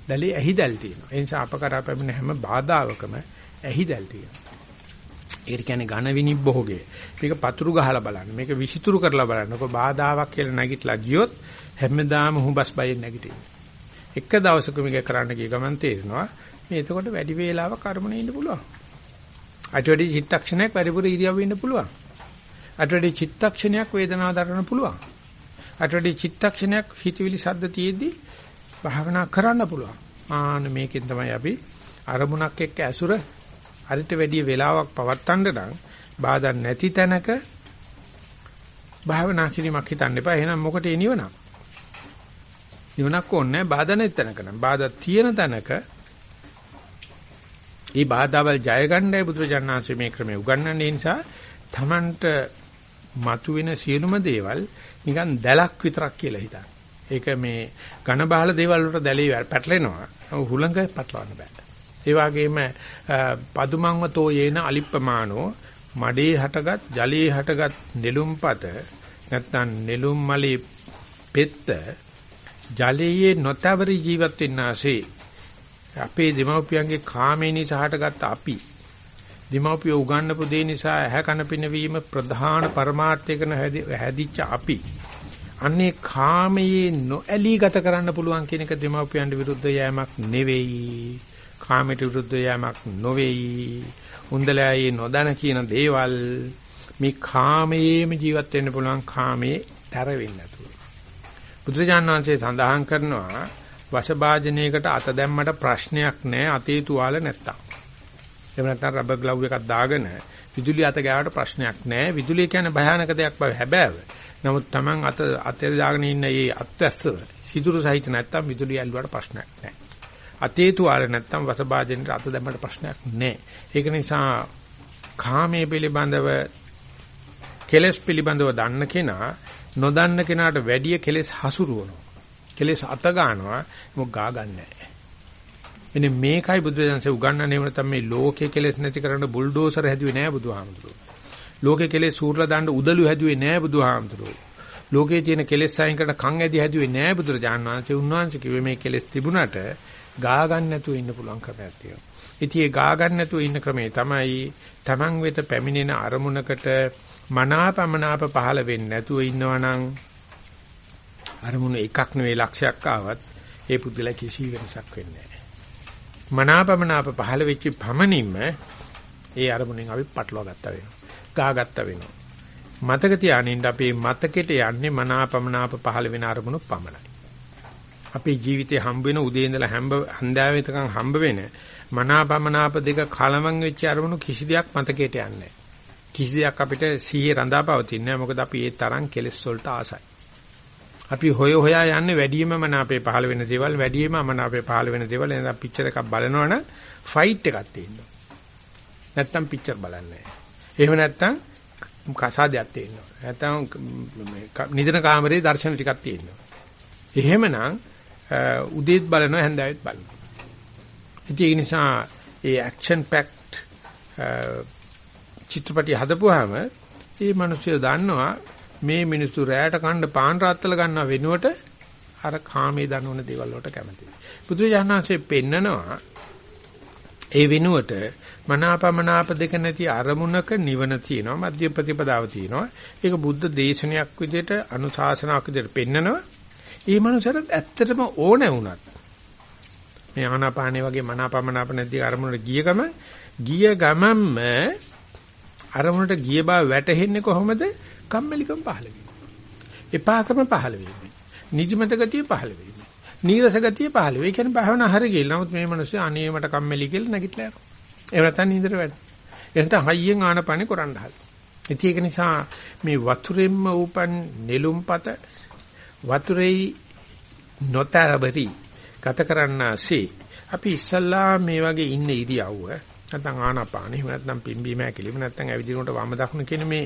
දැලේ ඇහිදල් තියෙනවා. ඒ නිසා අප කරා පැමිණ හැම බාධාවකම ඇහිදල් තියෙනවා. ඒකට කියන්නේ ඝන විනිබ්බෝගේ. මේක පතුරු ගහලා බලන්න. මේක විසිතුරු කරලා බලන්න. ඔක බාධාවක් කියලා නැගිටලා ගියොත් හැමදාම හුඹස් බයෙන් නැගිටින්නේ. එක දවසක මේක කරන්න ගිය ගමන් තේරෙනවා මේ එතකොට වැඩි වේලාවක් කර්මනේ ඉන්න පුළුවන්. අට වැඩි චිත්තක්ෂණයක් වැඩිපුර ඉරියව්වෙ ඉන්න පුළුවන්. අට වැඩි චිත්තක්ෂණයක් වේදනාව දරන්න පුළුවන්. අටවැඩි චිත්තක්ෂණයක් හිතවිලි ශබ්ද තියෙද්දි භාවනා කරන්න පුළුවන්. ආන මේකෙන් තමයි අපි අරමුණක් එක්ක ඇසුර හරිට වැඩි වෙලාවක් පවත්තන්න නම් බාධා නැති තැනක භාවනා කිරීමක් හිතන්න එපා. එහෙනම් මොකට ඒ නිවන? නිවනක් ඕනේ බාධා නැති තැනක නම්. බාධා තියෙන තැනක මේ බාධාවල් ජය ගන්නයි බුදුරජාණන්සේ මේ ක්‍රමය උගන්වන්නේ නිසා Tamanට මතුවෙන සියලුම දේවල් නිකන් දැලක් විතරක් කියලා හිතන්න. ඒක මේ ඝන බහල දේවල් වලට දැලේ පැටලෙනවා. හුලඟ පැටලවන්න බෑ. ඒ වගේම පදුමන්ව තෝයේන අලිප්පමානෝ මඩේ හටගත් ජලයේ හටගත් නෙළුම්පත නැත්නම් නෙළුම් මලේ පෙත්ත ජලයේ නොතවරි ජීවත් වෙන්නාසේ අපේ දෙමව්පියන්ගේ කාමේනි සහටගත් අපි දීමෝපිය උගන්වපු දේ නිසා ඇහැ කන පිනවීම ප්‍රධාන පරමාර්ථය කරන හැදිච්ච අපි. අන්නේ කාමයේ නොඇලී ගත කරන්න පුළුවන් කියන එක දීමෝපියන්ට විරුද්ධ යෑමක් නෙවෙයි. කාමයට විරුද්ධ යෑමක් නොවේයි උන්දලයේ නොදන කියන දේවල් මේ කාමයේම ජීවත් වෙන්න පුළුවන් කාමයේ තර වෙන්නේ නැතුව බුදුරජාණන් වහන්සේ සඳහන් කරනවා වශභාජනයකට අත දැම්මට ප්‍රශ්නයක් නැහැ අතේ තුවාල නැත්තම් එහෙම නැත්නම් රබර් ග්ලව් එකක් දාගෙන විදුලිය අත ගෑවට ප්‍රශ්නයක් නැහැ. විදුලිය කියන්නේ භයානක දෙයක් බව හැබෑව. නමුත් Taman අත අතේ දාගෙන ඉන්න මේ අත්‍යස්තව සිදුරු සහිත නැත්නම් විදුලිය ඇල්ලුවට ප්‍රශ්නයක් නැහැ. අතේ තුවාල නැත්නම් වසභාජනෙට අත දැම්මට ප්‍රශ්නයක් නැහැ. ඒක නිසා කාමයේ පිළිබඳව කෙලස් පිළිබඳව දන්න කෙනා නොදන්න කෙනාට වැඩිය කෙලස් හසුරුවනවා. කෙලස් අත ගන්නවා මොක ගා ගන්නෑ. එනේ මේකයි බුදුරජාණන්සේ උගන්වන්නේ නැත්නම් මේ ලෝකයේ කෙලෙස් නැති කරන්න බුල්ඩෝසර් හැදුවේ නෑ බුදුහාමුදුරුවෝ. ලෝකයේ කෙලෙස් සූර්ලා දාන්න උදළු හැදුවේ නෑ බුදුහාමුදුරුවෝ. ලෝකයේ තියෙන කෙලෙස් අයින් කරන කන් ඇදි හැදුවේ නෑ බුදුරජාණන් වහන්සේ. උන්වහන්සේ කිව්වේ මේ කෙලෙස් තිබුණට ගා ගන්න නැතුව ඉන්න පුළුවන් ක්‍රමයක් තියෙනවා. ඉතින් ඒ ගා ගන්න නැතුව ඉන්න ක්‍රමේ තමයි Taman වෙත පැමිණෙන අරමුණකට මනාපමනාප පහළ වෙන්නේ නැතුව ඉන්නවනම් අරමුණ එකක් නෙවෙයි ලක්ෂයක් ආවත් ඒ පුද්ගලයා කිසි වෙනසක් වෙන්නේ නැහැ. මනාපමනාප පහළ වෙච්ච භමනින්ම ඒ අරමුණෙන් අපි පටලවා ගත්තා වෙනවා. ගා ගත්තා වෙනවා. මතක තියානින්න අපේ මතකෙට යන්නේ මනාපමනාප පහළ වෙන අරමුණු පමණයි. අපේ ජීවිතේ හම්බ වෙන උදේ ඉඳලා හැම්බ හන්දාවේ වෙතකන් හම්බ වෙන මනාපමනාප දෙක කලවම් වෙච්ච අරමුණු කිසි දෙයක් මතකයට යන්නේ නැහැ. කිසි දෙයක් අපිට සිහියේ රඳා පවතින්නේ නැහැ. මොකද අපි ඒ තරම් කෙලෙස් වලට ආසයි. අපි හොය හොයා යන්නේ වැඩිම මනාපේ පහළ වෙන දේවල් වැඩිම අමනාපේ පහළ වෙන දේවල් එනවා පික්චර් එකක් බලනවනම් ෆයිට් එකක් තියෙනවා. නැත්තම් පික්චර් බලන්නේ නැහැ. එහෙම නැත්තම් කසාදයක් තියෙනවා. නැත්තම් නිදන කාමරේ දර්ශන ටිකක් තියෙනවා. එහෙමනම් උදේත් බලනවා හැන්දෑවෙත් බලනවා. ඒ නිසා ඒ ඇක්ෂන් පැක්ට් චිත්‍රපටි හදපුවාම මේ මිනිස්සු දන්නවා මේ මිනිස්සු රැයට කන්න පාන් රාත්තල ගන්නව වෙනුවට අර කාමයේ දනවන දේවල් වලට කැමතියි. බුදුජානනාංශයේ පෙන්නනවා ඒ වෙනුවට මනාපමනාප දෙක නැති අරමුණක නිවන තියෙනවා මධ්‍ය ප්‍රතිපදාව තියෙනවා. ඒක බුද්ධ දේශනයක් විදිහට අනුශාසනාවක් විදිහට පෙන්නනවා. ඒ මනුස්සයරත් ඇත්තටම ඕන වුණත් මේ ආනාපානේ වගේ මනාපමනාප නැති අරමුණට ගිය ගම ගිය ගමන්ම අරමුණට ගිය බව වැටහෙන්නේ කොහොමද? කම්මැලිකම පහළ වීම. එපාකම පහළ වීම. නිදිමත ගතිය පහළ වීම. නීරස ගතිය පහළ වෙයි. ඒ කියන්නේ භාවනා හරිය ගිහලා. නමුත් මේ මිනිස්සු අනේ මට කම්මැලි කියලා නැගිටලා යනවා. ඒ නැත්තම් නින්දට වැඩ. ඒ නැත්තම් හයියෙන් ආනපනේ කරන්න හදලා. ඉතින් ඒක නිසා මේ වතුරෙන්ම උපන් නෙළුම්පත වතුරේ නොතරබරි ගත කරන්නාසේ අපි ඉස්සල්ලා මේ වගේ ඉන්න ඉරියව්ව නැත්නම් ආනාපානෙ එහෙම නැත්නම් පිම්බීම ඇකිලිම නැත්නම් ඇවිදිනකොට වම දකුණ කියන මේ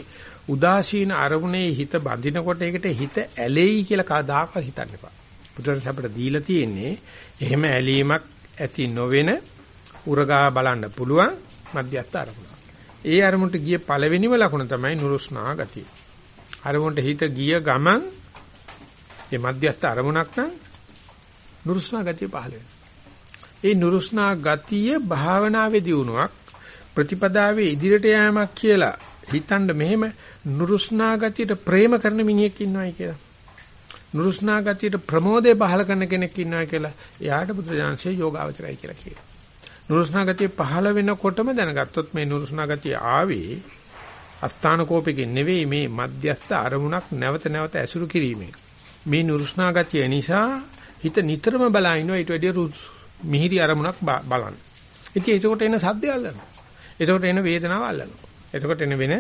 උදාසීන අරමුණේ හිත බඳිනකොට ඒකට හිත ඇලෙයි කියලා කවදාකවත් හිතන්න එපා. බුදුරජාණන් අපිට දීලා තියෙන්නේ එහෙම ඇලීමක් ඇති නොවෙන උරගා බලන්න පුළුවන් මධ්‍යස්ථ අරමුණ. ඒ අරමුණට ගිය පළවෙනිම ලකුණ තමයි නුරුස්නා ගතිය. අරමුණට හිත ගිය ගමන් මේ මධ්‍යස්ථ අරමුණක් නම් නුරුස්නා ගතිය පහළ වෙනවා. ඒ නුරුස්නා ගතිය භාවනාවේ දියුණුවක් ප්‍රතිපදාවේ ඉදිරියට යෑමක් කියලා හිතන්න මෙහෙම නුරුස්නා ගතියට ප්‍රේම කරන මිනිහෙක් ඉන්නවයි කියලා. නුරුස්නා ගතියට ප්‍රමෝදය පහල කරන කෙනෙක් ඉන්නවා කියලා එයාට බුදුජානසයේ යෝගාවචරයි කියලා කියනවා. නුරුස්නා ගතිය පහල වෙනකොටම දැනගත්තොත් මේ නුරුස්නා ගතිය ආවේ අස්ථාන කෝපෙකින් නෙවෙයි මේ මධ්‍යස්ථ අරමුණක් නැවත නැවත ඇසුරු කිරීමෙන්. මේ නුරුස්නා ගතිය නිසා හිත නිතරම බලා ඉන්නවා ඊට වැඩිය මිහිරි අරමුණක් බලන්න. ඉතින් ඒකට එන සද්දය අල්ලනවා. ඒකට එන වේදනාව අල්ලනවා. ඒකට එන වෙන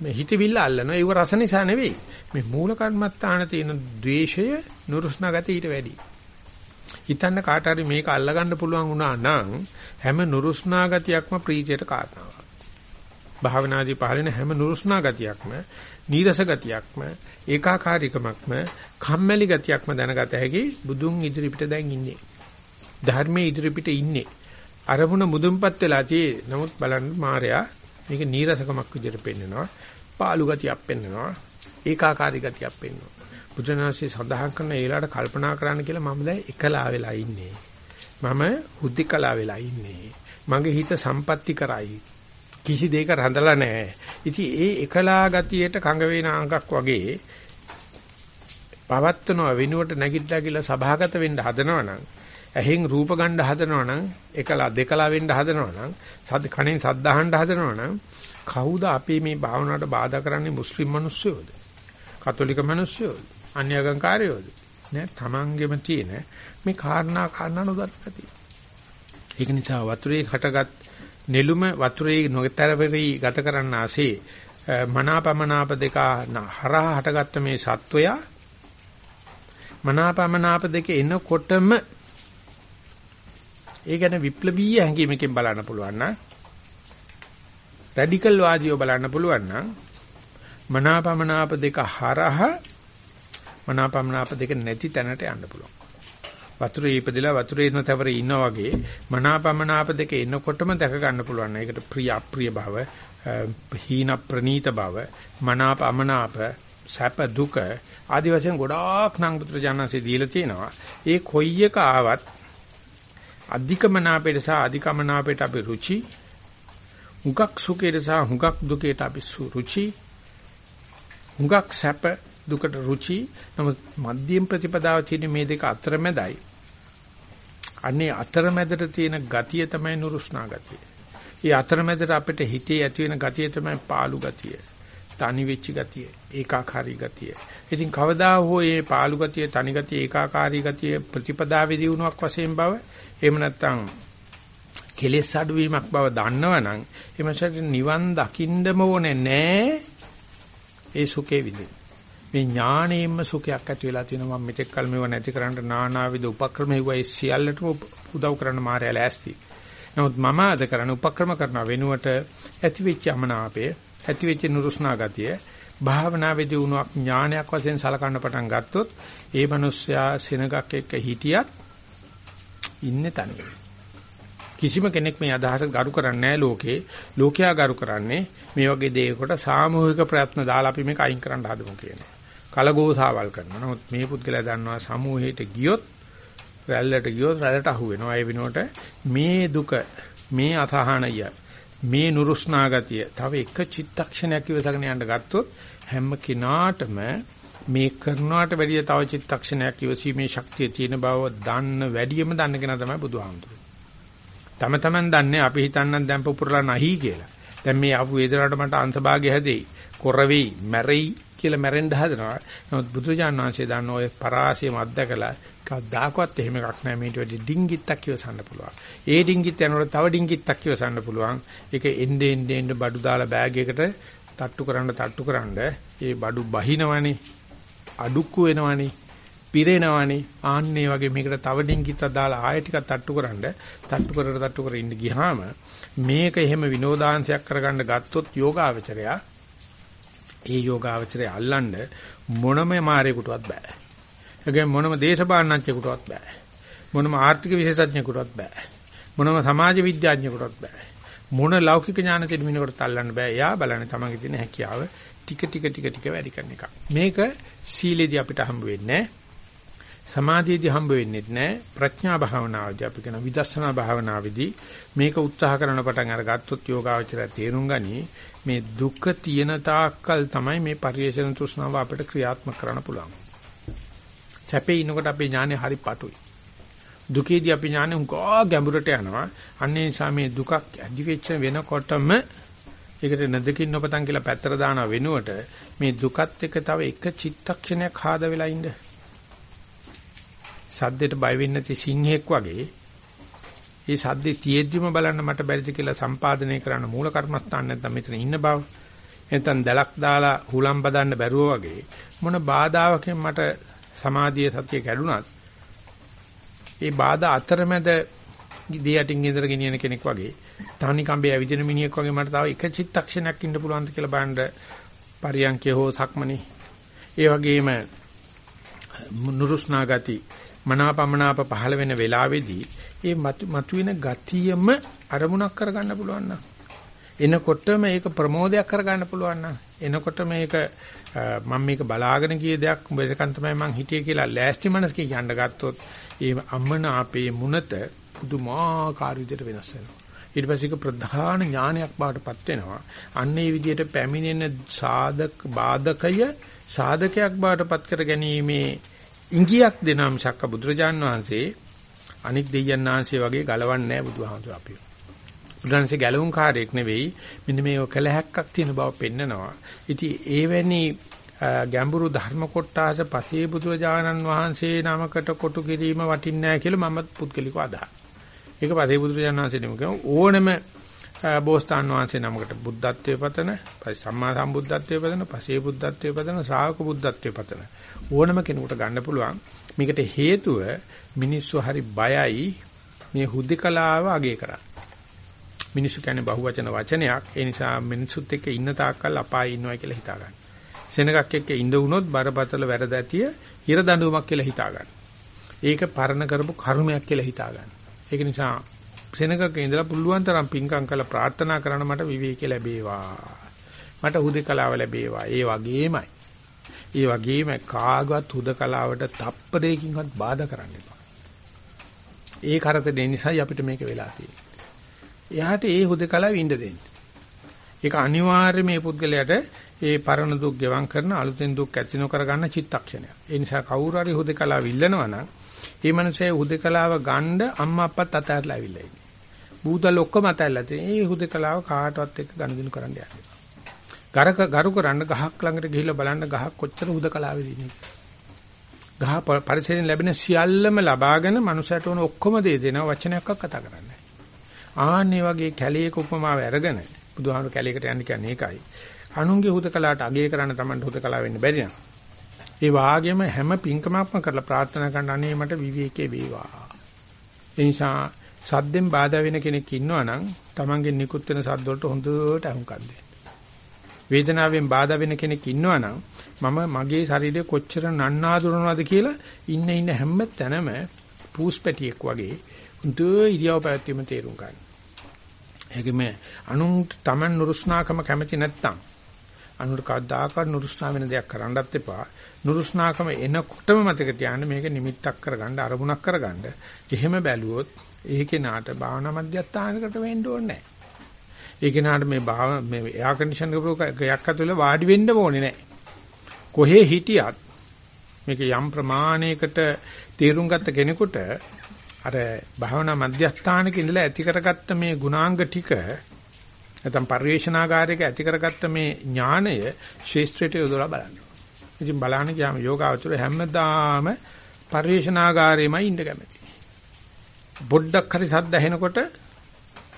මේ හිතවිල්ල අල්ලනවා. ඒව රස නිසා නෙවෙයි. මේ මූල කර්මත්තාන තියෙන ද්වේෂය නුරුස්නා ගති ඊට වැඩි. හිතන්න කාට හරි මේක අල්ලගන්න පුළුවන් වුණා නම් හැම නුරුස්නා ගතියක්ම ප්‍රීතියට කාරණාවක්. භාවනාදී පහළෙන හැම නුරුස්නා ගතියක්ම නීරස ගතියක්ම ඒකාකාරීකමක්ම කම්මැලි ගතියක්ම දැනගත හැකි බුදුන් ඉදිරිපිට දැන් ඉන්නේ. ධර්මයේ ඉදිරිපිට ඉන්නේ. අරමුණ මුදුන්පත් වෙලාතියි නමුත් බලන්න මායя මේක නීරසකමක් විදිහට පෙන්නනවා. පාළු ගතියක් පෙන්නනවා. ඒකාකාරී ගතියක් පෙන්නනවා. බුදුනාසී සඳහන් කරන ඒලාට කල්පනා කරන්න කියලා මම දැන් එකලා වෙලා ඉන්නේ. මම හුද්ධිකලා වෙලා ඉන්නේ. මගේ හිත සම්පatti කරයි. කිසි දෙයක රඳලා නැහැ. ඉතින් ඒ එකලා ගතියට කඟ වේන අංගක් වගේ පවත්වනවා වෙනුවට නැගිටලා කියලා සභාගත වෙන්න හදනවනම් ඇහෙන් රූප ගන්න හදනවනම් එකලා දෙකලා වෙන්න හදනවනම් සද්ද කණෙන් සද්ද අහන්න හදනවනම් කවුද අපි මේ භාවනාවට බාධා කරන්නේ මුස්ලිම් මිනිස්සුයෝද? කතෝලික මිනිස්සුයෝද? අන්‍යගංකාරයෝද? නෑ තමන්ගෙම තියෙන මේ කාරණා කාරණා නොදත්කතිය. ඒක නිසා වතුරේ හටගත් නෙළුම වතුරේ නොතරපරි ගත කරන්න ආසේ මනාපමනාප දෙක හරහා හටගත්ත මේ සත්වයා මනාපමනාප දෙක එනකොටම ඒ ගැන විප්ලවීය හැඟීමකින් බලන්න පුළුවන් නම් රැඩිකල් වාදියෝ බලන්න පුළුවන් නම් මනාපමනාප දෙක හරහා මනාපමනාප දෙක නැති තැනට යන්න පුළුවන්. වතුරේ ඉපදිලා වතුරේ ඉන්න තවරේ ඉන්නා වගේ මනාපමනාප දෙක එනකොටම දැක ගන්න පුළුවන්. ඒකට ප්‍රිය අප්‍රිය භව, හීන ප්‍රනීත භව, මනාප අමනාප, සැප දුක ආදි වශයෙන් ගොඩාක් නම් පුත්‍රජානන්සේ දීලා තියෙනවා. ඒ කොයි එක ආවත් අධිකමනාපයට සහ අධිකමනාපයට අපි රුචි හුඟක් සුඛයට සහ හුඟක් දුකයට අපි රුචි හුඟක් සැප දුකට රුචි නමුත් මධ්‍යම ප්‍රතිපදාව තියෙන මේ දෙක අතරමැදයි අනේ අතරමැදට තියෙන ගතිය තමයි නුරුස්නා ගතිය. ඒ අතරමැදට අපිට හිතේ ඇති වෙන ගතිය තමයි පාළු ගතිය. තනි වෙච්ච ගතිය, ඒකාකාරී ගතිය. ඉතින් කවදා හෝ මේ පාළු ගතිය, තනි ගතිය, ඒකාකාරී ගතිය ප්‍රතිපදාවේ දිනුවක් වශයෙන් බව එහෙම නැත්නම් කෙලෙස් අඩුවීමක් බව දන්නවනම් එමසට නිවන් දකින්නම ඕනේ නෑ ඒ සුඛේ විඳින්න. මේ ඥාණයෙන්ම සුඛයක් ඇති වෙලා තියෙනවා මම මෙතෙක් කල මේව නැති කරන්න නානාවිද උපක්‍රම හෙව්වා ඒ සියල්ලටම උදව් කරන්න මායя ලෑස්ති. නමුත් මම අද කරන උපක්‍රම කරන වෙනුවට ඇතිවෙච්ච අමනාපය, ඇතිවෙච්ච නුරුස්නා ගතිය භාවනාවේදී වුණාක් ඥානයක් වශයෙන් සලකන්න පටන් ගත්තොත් ඒ මිනිස්සයා සෙනගක් එක්ක හිටියත් ඉන්නේ තනියම. කිසිම කෙනෙක් මේ අදහස ගරු කරන්නේ නැහැ ලෝකේ. ලෝකයා ගරු කරන්නේ මේ වගේ දේයකට සාමූහික ප්‍රයත්න දාලා අපි මේක අයින් කරන්න හදමු කියනවා. කලගෝසාවල් කරනවා. නමුත් මේ පුද්ගලයා දන්නවා සමූහයට ගියොත් රැල්ලට ගියොත් රැල්ලට අහු වෙනවා. ඒ වෙනුවට මේ දුක, මේ අසහනය, මේ නුරුස්නා ගතිය තව එක චිත්තක්ෂණයක් ඉවසගෙන යන්න ගත්තොත් හැම කෙනාටම මේ කරනවට වැඩිය තව චිත්තක්ෂණයක් ඉවසීමේ ශක්තිය තියෙන බව දන්න වැඩියම දන්න කෙනා තමයි බුදුහාමුදුරුවෝ. තම තමන් දන්නේ අපි හිතන්නම් දැන් පුපුරලා නැහි කියලා. දැන් මේ ආපු වේදනාවට මට අන්තභාගය හැදෙයි. කොර වෙයි, මැරෙයි කියලා මැරෙන්න හදනවා. නමුත් බුදුජාණන් වහන්සේ දන්න ඔය පරාසයම අත්දකලා කවදාකවත් එහෙම එකක් නැහැ මේට වැඩි ඩිංගිත්තක් ඉවසන්න පුළුවන්. ඒ ඩිංගිත් යනකොට තව ඩිංගිත්තක් ඉවසන්න පුළුවන්. ඒක එන්නේ එන්නේ එන්නේ බඩු දාලා බෑග් එකට තට්ටු කරන්න තට්ටු කරන්න ඒ බඩු බහිනවනේ අඩුක්කු වෙනවනේ පිරෙනවනේ ආන්නේ වගේ මේකට තව ඩිංගිත්තක් දාලා ආයෙ ටිකක් තට්ටු කරන්න තට්ටු කරලා තට්ටු කර ඉන්න ගියාම මේක එහෙම විනෝදාංශයක් කරගන්න ගත්තොත් යෝගාවචරයා ඒ යෝගාවචරය අල්ලන්න මොනම මාරේකටවත් බෑ. ඒකෙන් මොනම දේශපාලනඥයෙකුටවත් බෑ. මොනම ආර්ථික විශේෂඥයෙකුටවත් බෑ. මොනම සමාජ විද්‍යාඥයෙකුටවත් බෑ. මොන ලෞකික ඥාන තියෙන මිනිහෙකුට තල්ලන්න බෑ. එයා බලන්නේ තමන්ගේ තියෙන හැකියාව ටික ටික ටික ටික වැඩි කරන එක. මේක සීලේදී අපිට හම්බ වෙන්නේ සමාධියේදී හම්බ වෙන්නේ නැහැ. ප්‍රඥා භාවනාවේදී අපි කරන විදර්ශනා භාවනාවේදී මේක උත්සාහ කරන පටන් අරගත්තොත් යෝගාවචරය තේරුම් ගනි මේ දුක තියෙන තාක්කල් තමයි මේ පරිේශන තෘෂ්ණාව අපිට ක්‍රියාත්මක කරන්න පුළුවන්. සැපේ ඉන්නකොට අපේ ඥානෙ හරි පටුයි. දුකේදී අපි ඥානෙ උගා ගැඹුරට යනවා. අන්නේ නිසා මේ දුකක් ඇදි වෙච්ච වෙනකොටම ඒකට නැදකින් නොපතන් කියලා පැත්තට දාන වෙනුවට මේ දුකත් එක්ක තව එක චිත්තක්ෂණයක් ආද වෙලා ඉන්න. සද්දෙට බය වෙන්නේ නැති සිංහෙක් වගේ මේ සද්දේ තියෙද්දිම බලන්න මට බැරිද කියලා සම්පාදනය කරන්න මූල කර්මස්ථාන නැත්නම් මෙතන ඉන්න බව. නැත්නම් දැලක් දාලා හුලම් බදන්න බැරුව වගේ මොන බාධාවකින් මට සමාධිය සතිය කැඩුනත් ඒ බාධා අතරමැද දී යටින් ඉඳලා ගෙනියන කෙනෙක් වගේ. තනි කම්බේ ඇවිදින මිනිහෙක් වගේ මට තව එක චිත්තක්ෂණයක් ඉන්න පුළුවන්ද කියලා බලන්න පරියන්කේ හෝ සක්මනේ. ඒ වගේම නුරුස්නා ගති මනාපමනාප පහළ වෙන වෙලාවේදී ඒ මතුවෙන ගතියම අරමුණක් කරගන්න පුළුවන් නම්. එනකොටම ඒක ප්‍රමෝදයක් කරගන්න පුළුවන් නම්. එනකොට මේක මම මේක බලාගෙන ගිය දෙයක් උඹලකන් තමයි මං හිතියේ කියලා ලෑස්ති මනසකින් යන්න ගත්තොත් ඒ අම්මන අපේ මුනත පුදුමාකාර විදිහට වෙනස් වෙනවා ඊට පස්සේ ඒක ප්‍රධාන ඥානයක් බවටපත් වෙනවා. අන්න ඒ විදිහට පැමිණෙන සාධක බාධකය සාධකයක් බවටපත් කර ගැනීමේ ඉඟියක් දෙනා මිසක් බුදුරජාන් වහන්සේ අනික් දෙයයන් ආංශේ වගේ ගලවන්නේ නැහැ බුදුහාමුදුර අපිව. බුදුරජාන්සේ ගැලවුම් කාර්යයක් නෙවෙයි මෙන්න මේ කලහක්ක් තියෙන බව පෙන්නනවා. ඉතින් ඒවැනි ගැඹුරු ධර්ම කොටාස පසේ බුදුරජාණන් වහන්සේ නමකට කොටු කිරීම වටින්නේ නැහැ කියලා මම පුද්ගලිකව අදහනවා. ඒක පසේ බුදුරජාණන් වහන්සේ නෙමෙයි ඕනම බෝසතාන් වහන්සේ නමකට බුද්ධත්වයේ පතන, සම්මා සම්බුද්ධත්වයේ පතන, පසේ බුද්ධත්වයේ පතන, ශ්‍රාවක බුද්ධත්වයේ පතන ඕනම කෙනෙකුට ගන්න පුළුවන්. මේකට හේතුව මිනිස්සු හරි බයයි මේ හුදකලාව අගය කරන්න. මිනිස්සු කියන්නේ බහුවචන වචනයක්. ඒ නිසා මිනිසුත් එක්ක ඉන්න තාක්කල් අපායේ ඉන්නවා කියලා හිතා ගන්න. සෙනගක් එක්ක ඉඳ වුණොත් බරපතල වැරදැතිය හිර දඬුවමක් කියලා හිතා ගන්න. ඒක පරණ කරපු කර්මයක් කියලා හිතා ගන්න. ඒක නිසා සෙනගක ඉඳලා පුළුවන් තරම් පිංකම් කළ ප්‍රාර්ථනා කරන මට විවේකී ලැබේවා. මට හුදකලාව ලැබේවා. ඒ වගේමයි. ඒ වගේම කාගවත් හුදකලාවට තප්පරයකින්වත් බාධා කරන්න එපා. ඒ කරතේ නිසායි අපිට මේක වෙලා තියෙන්නේ. එයාට ඒ හුදකලාව ඉන්න දෙන්න. ඒක අනිවාර්යයෙන් මේ පුද්ගලයාට ඒ පරණ දුක් ගෙවම් කරන අලුතෙන් දුක් ඇති නොකර ගන්න චිත්තක්ෂණයක්. ඒ නිසා කවුරු හරි හුදකලාව ඉල්ලනවා නම් මේ මිනිස්සේ හුදකලාව ගන්න අම්මා අප්පත් අතහැරලා ඇවිල්ලා ඉන්නේ. බූතල් ඔක්කොම අතහැරලා තියෙන. මේ හුදකලාව කාටවත් එක්ක ගනුදෙනු කරන්න යන්නේ. ගරක ගරු කරන්න ගහක් ළඟට ගිහිල්ලා බලන්න ගහක් කොච්චර හුදකලාවේද ඉන්නේ. ගහ පරිසරයෙන් ලැබෙන සියල්ලම ලබාගෙන මනුස්සයට උන ඔක්කොම දේ දෙනවා වචනයක්වත් කතා කරන්නේ. ආන්නේ වගේ කැලේක උපමාව අරගෙන බුදුහාමුදුර කැලේකට යන්න කියන්නේ ඒකයි. අනුන්ගේ හුදකලාට අගය කරන්න තමයි හුදකලා වෙන්න බැරි නං. ඒ වාගේම හැම පින්කමක්ම කරලා ප්‍රාර්ථනා කරන අනේ මට විවේකේ වේවා. ඒ නිසා සද්දෙන් බාධා වෙන කෙනෙක් ඉන්නවා නම් Tamange නිකුත් වෙන සද්ද වලට හොඳට අහුම්කම් දෙන්න. වේදනාවෙන් බාධා වෙන කෙනෙක් ඉන්නවා නම් මම මගේ ශරීරය කොච්චර නන්නාඳුනනවද කියලා ඉන්න ඉන්න හැම තැනම පූස්පැටියෙක් වගේ හොඳ ඉරියව් පැවැත්වීම තේරුම් ගන්න. ඒකෙම අනුන් Taman නුරුස්නාකම කැමති නැත්තම් අනුර කවදාකවත් නුරුස්නා වෙන දෙයක් කරන්නත් එපා. නුරුස්නාකම එනකොටම මතක තියාගන්න මේක නිමිත්තක් කරගන්න අරමුණක් කරගන්න. එහෙම බැලුවොත් ඒ කෙනාට භාවනා මධ්‍යස්ථානකට වෙන්න ඕනේ නැහැ. ඒ කෙනාට මේ භාව මේ එයා කන්ඩිෂන් එකක් අතුල වාඩි වෙන්න ඕනේ නැහැ. කොහේ හිටියත් මේක යම් ප්‍රමාණයකට තේරුම් ගත්ත කෙනෙකුට අර භාවනා මධ්‍යස්ථානක ඉඳලා ඇති කරගත්ත මේ ගුණාංග ටික නැත්නම් පරිවේශනාකාරයක ඇති කරගත්ත මේ ඥාණය ශේෂ්ත්‍රයට යොදලා බලන්න. ඉතින් බලන්න ගියාම යෝගාවචර හැමදාම පරිවේශනාකාරයමයි ඉන්න කැමති. බොඩ්ඩක් හරි සද්ද ඇහෙනකොට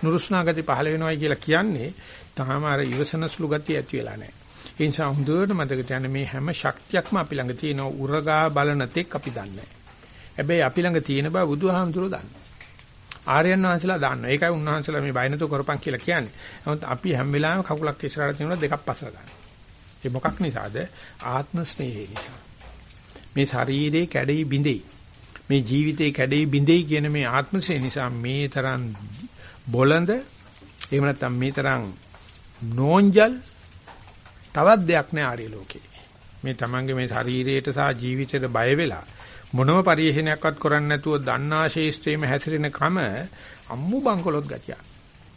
නුරුස්නා ගති පහළ වෙනවයි කියලා කියන්නේ තාම අර ඉවසන සුළු ගතිය ඇති වෙලා නැහැ. ඒ නිසා හොඳට මතක තියාගන්න මේ හැම ශක්තියක්ම අපි ළඟ තියෙන උරගා බලන තෙක් අපි දන්නේ හැබැයි අපි ළඟ තියෙන බව බුදුහාමුදුරුවෝ දන්නවා. ආර්යයන් වහන්සේලා දන්නවා. ඒකයි උන්වහන්සේලා මේ බයනතු කරපන් කියලා කියන්නේ. නමුත් අපි හැම වෙලාවෙම කකුලක් ඉස්සරහට තියනවා දෙකක් පස්සට ගන්න. ඒ මොකක් නිසාද? ආත්ම ස්නේහය නිසා. මේ ශරීරේ කැඩෙයි බිඳෙයි. මේ ජීවිතේ කැඩෙයි බිඳෙයි කියන මේ ආත්මසේ නිසා මේ තරම් බොළඳ එහෙම නැත්නම් මේ තරම් නෝන්ජල් තවත් දෙයක් නෑ ආර්ය ලෝකේ. මේ තමන්ගේ මේ ශරීරයට සහ ජීවිතයට බය වෙලා මොනම පරිශීලනයක්වත් කරන්නේ නැතුව දන්නා ශේෂ්ත්‍රයේම හැසිරෙන කම අම්මු බංකොලොත් ගතිය.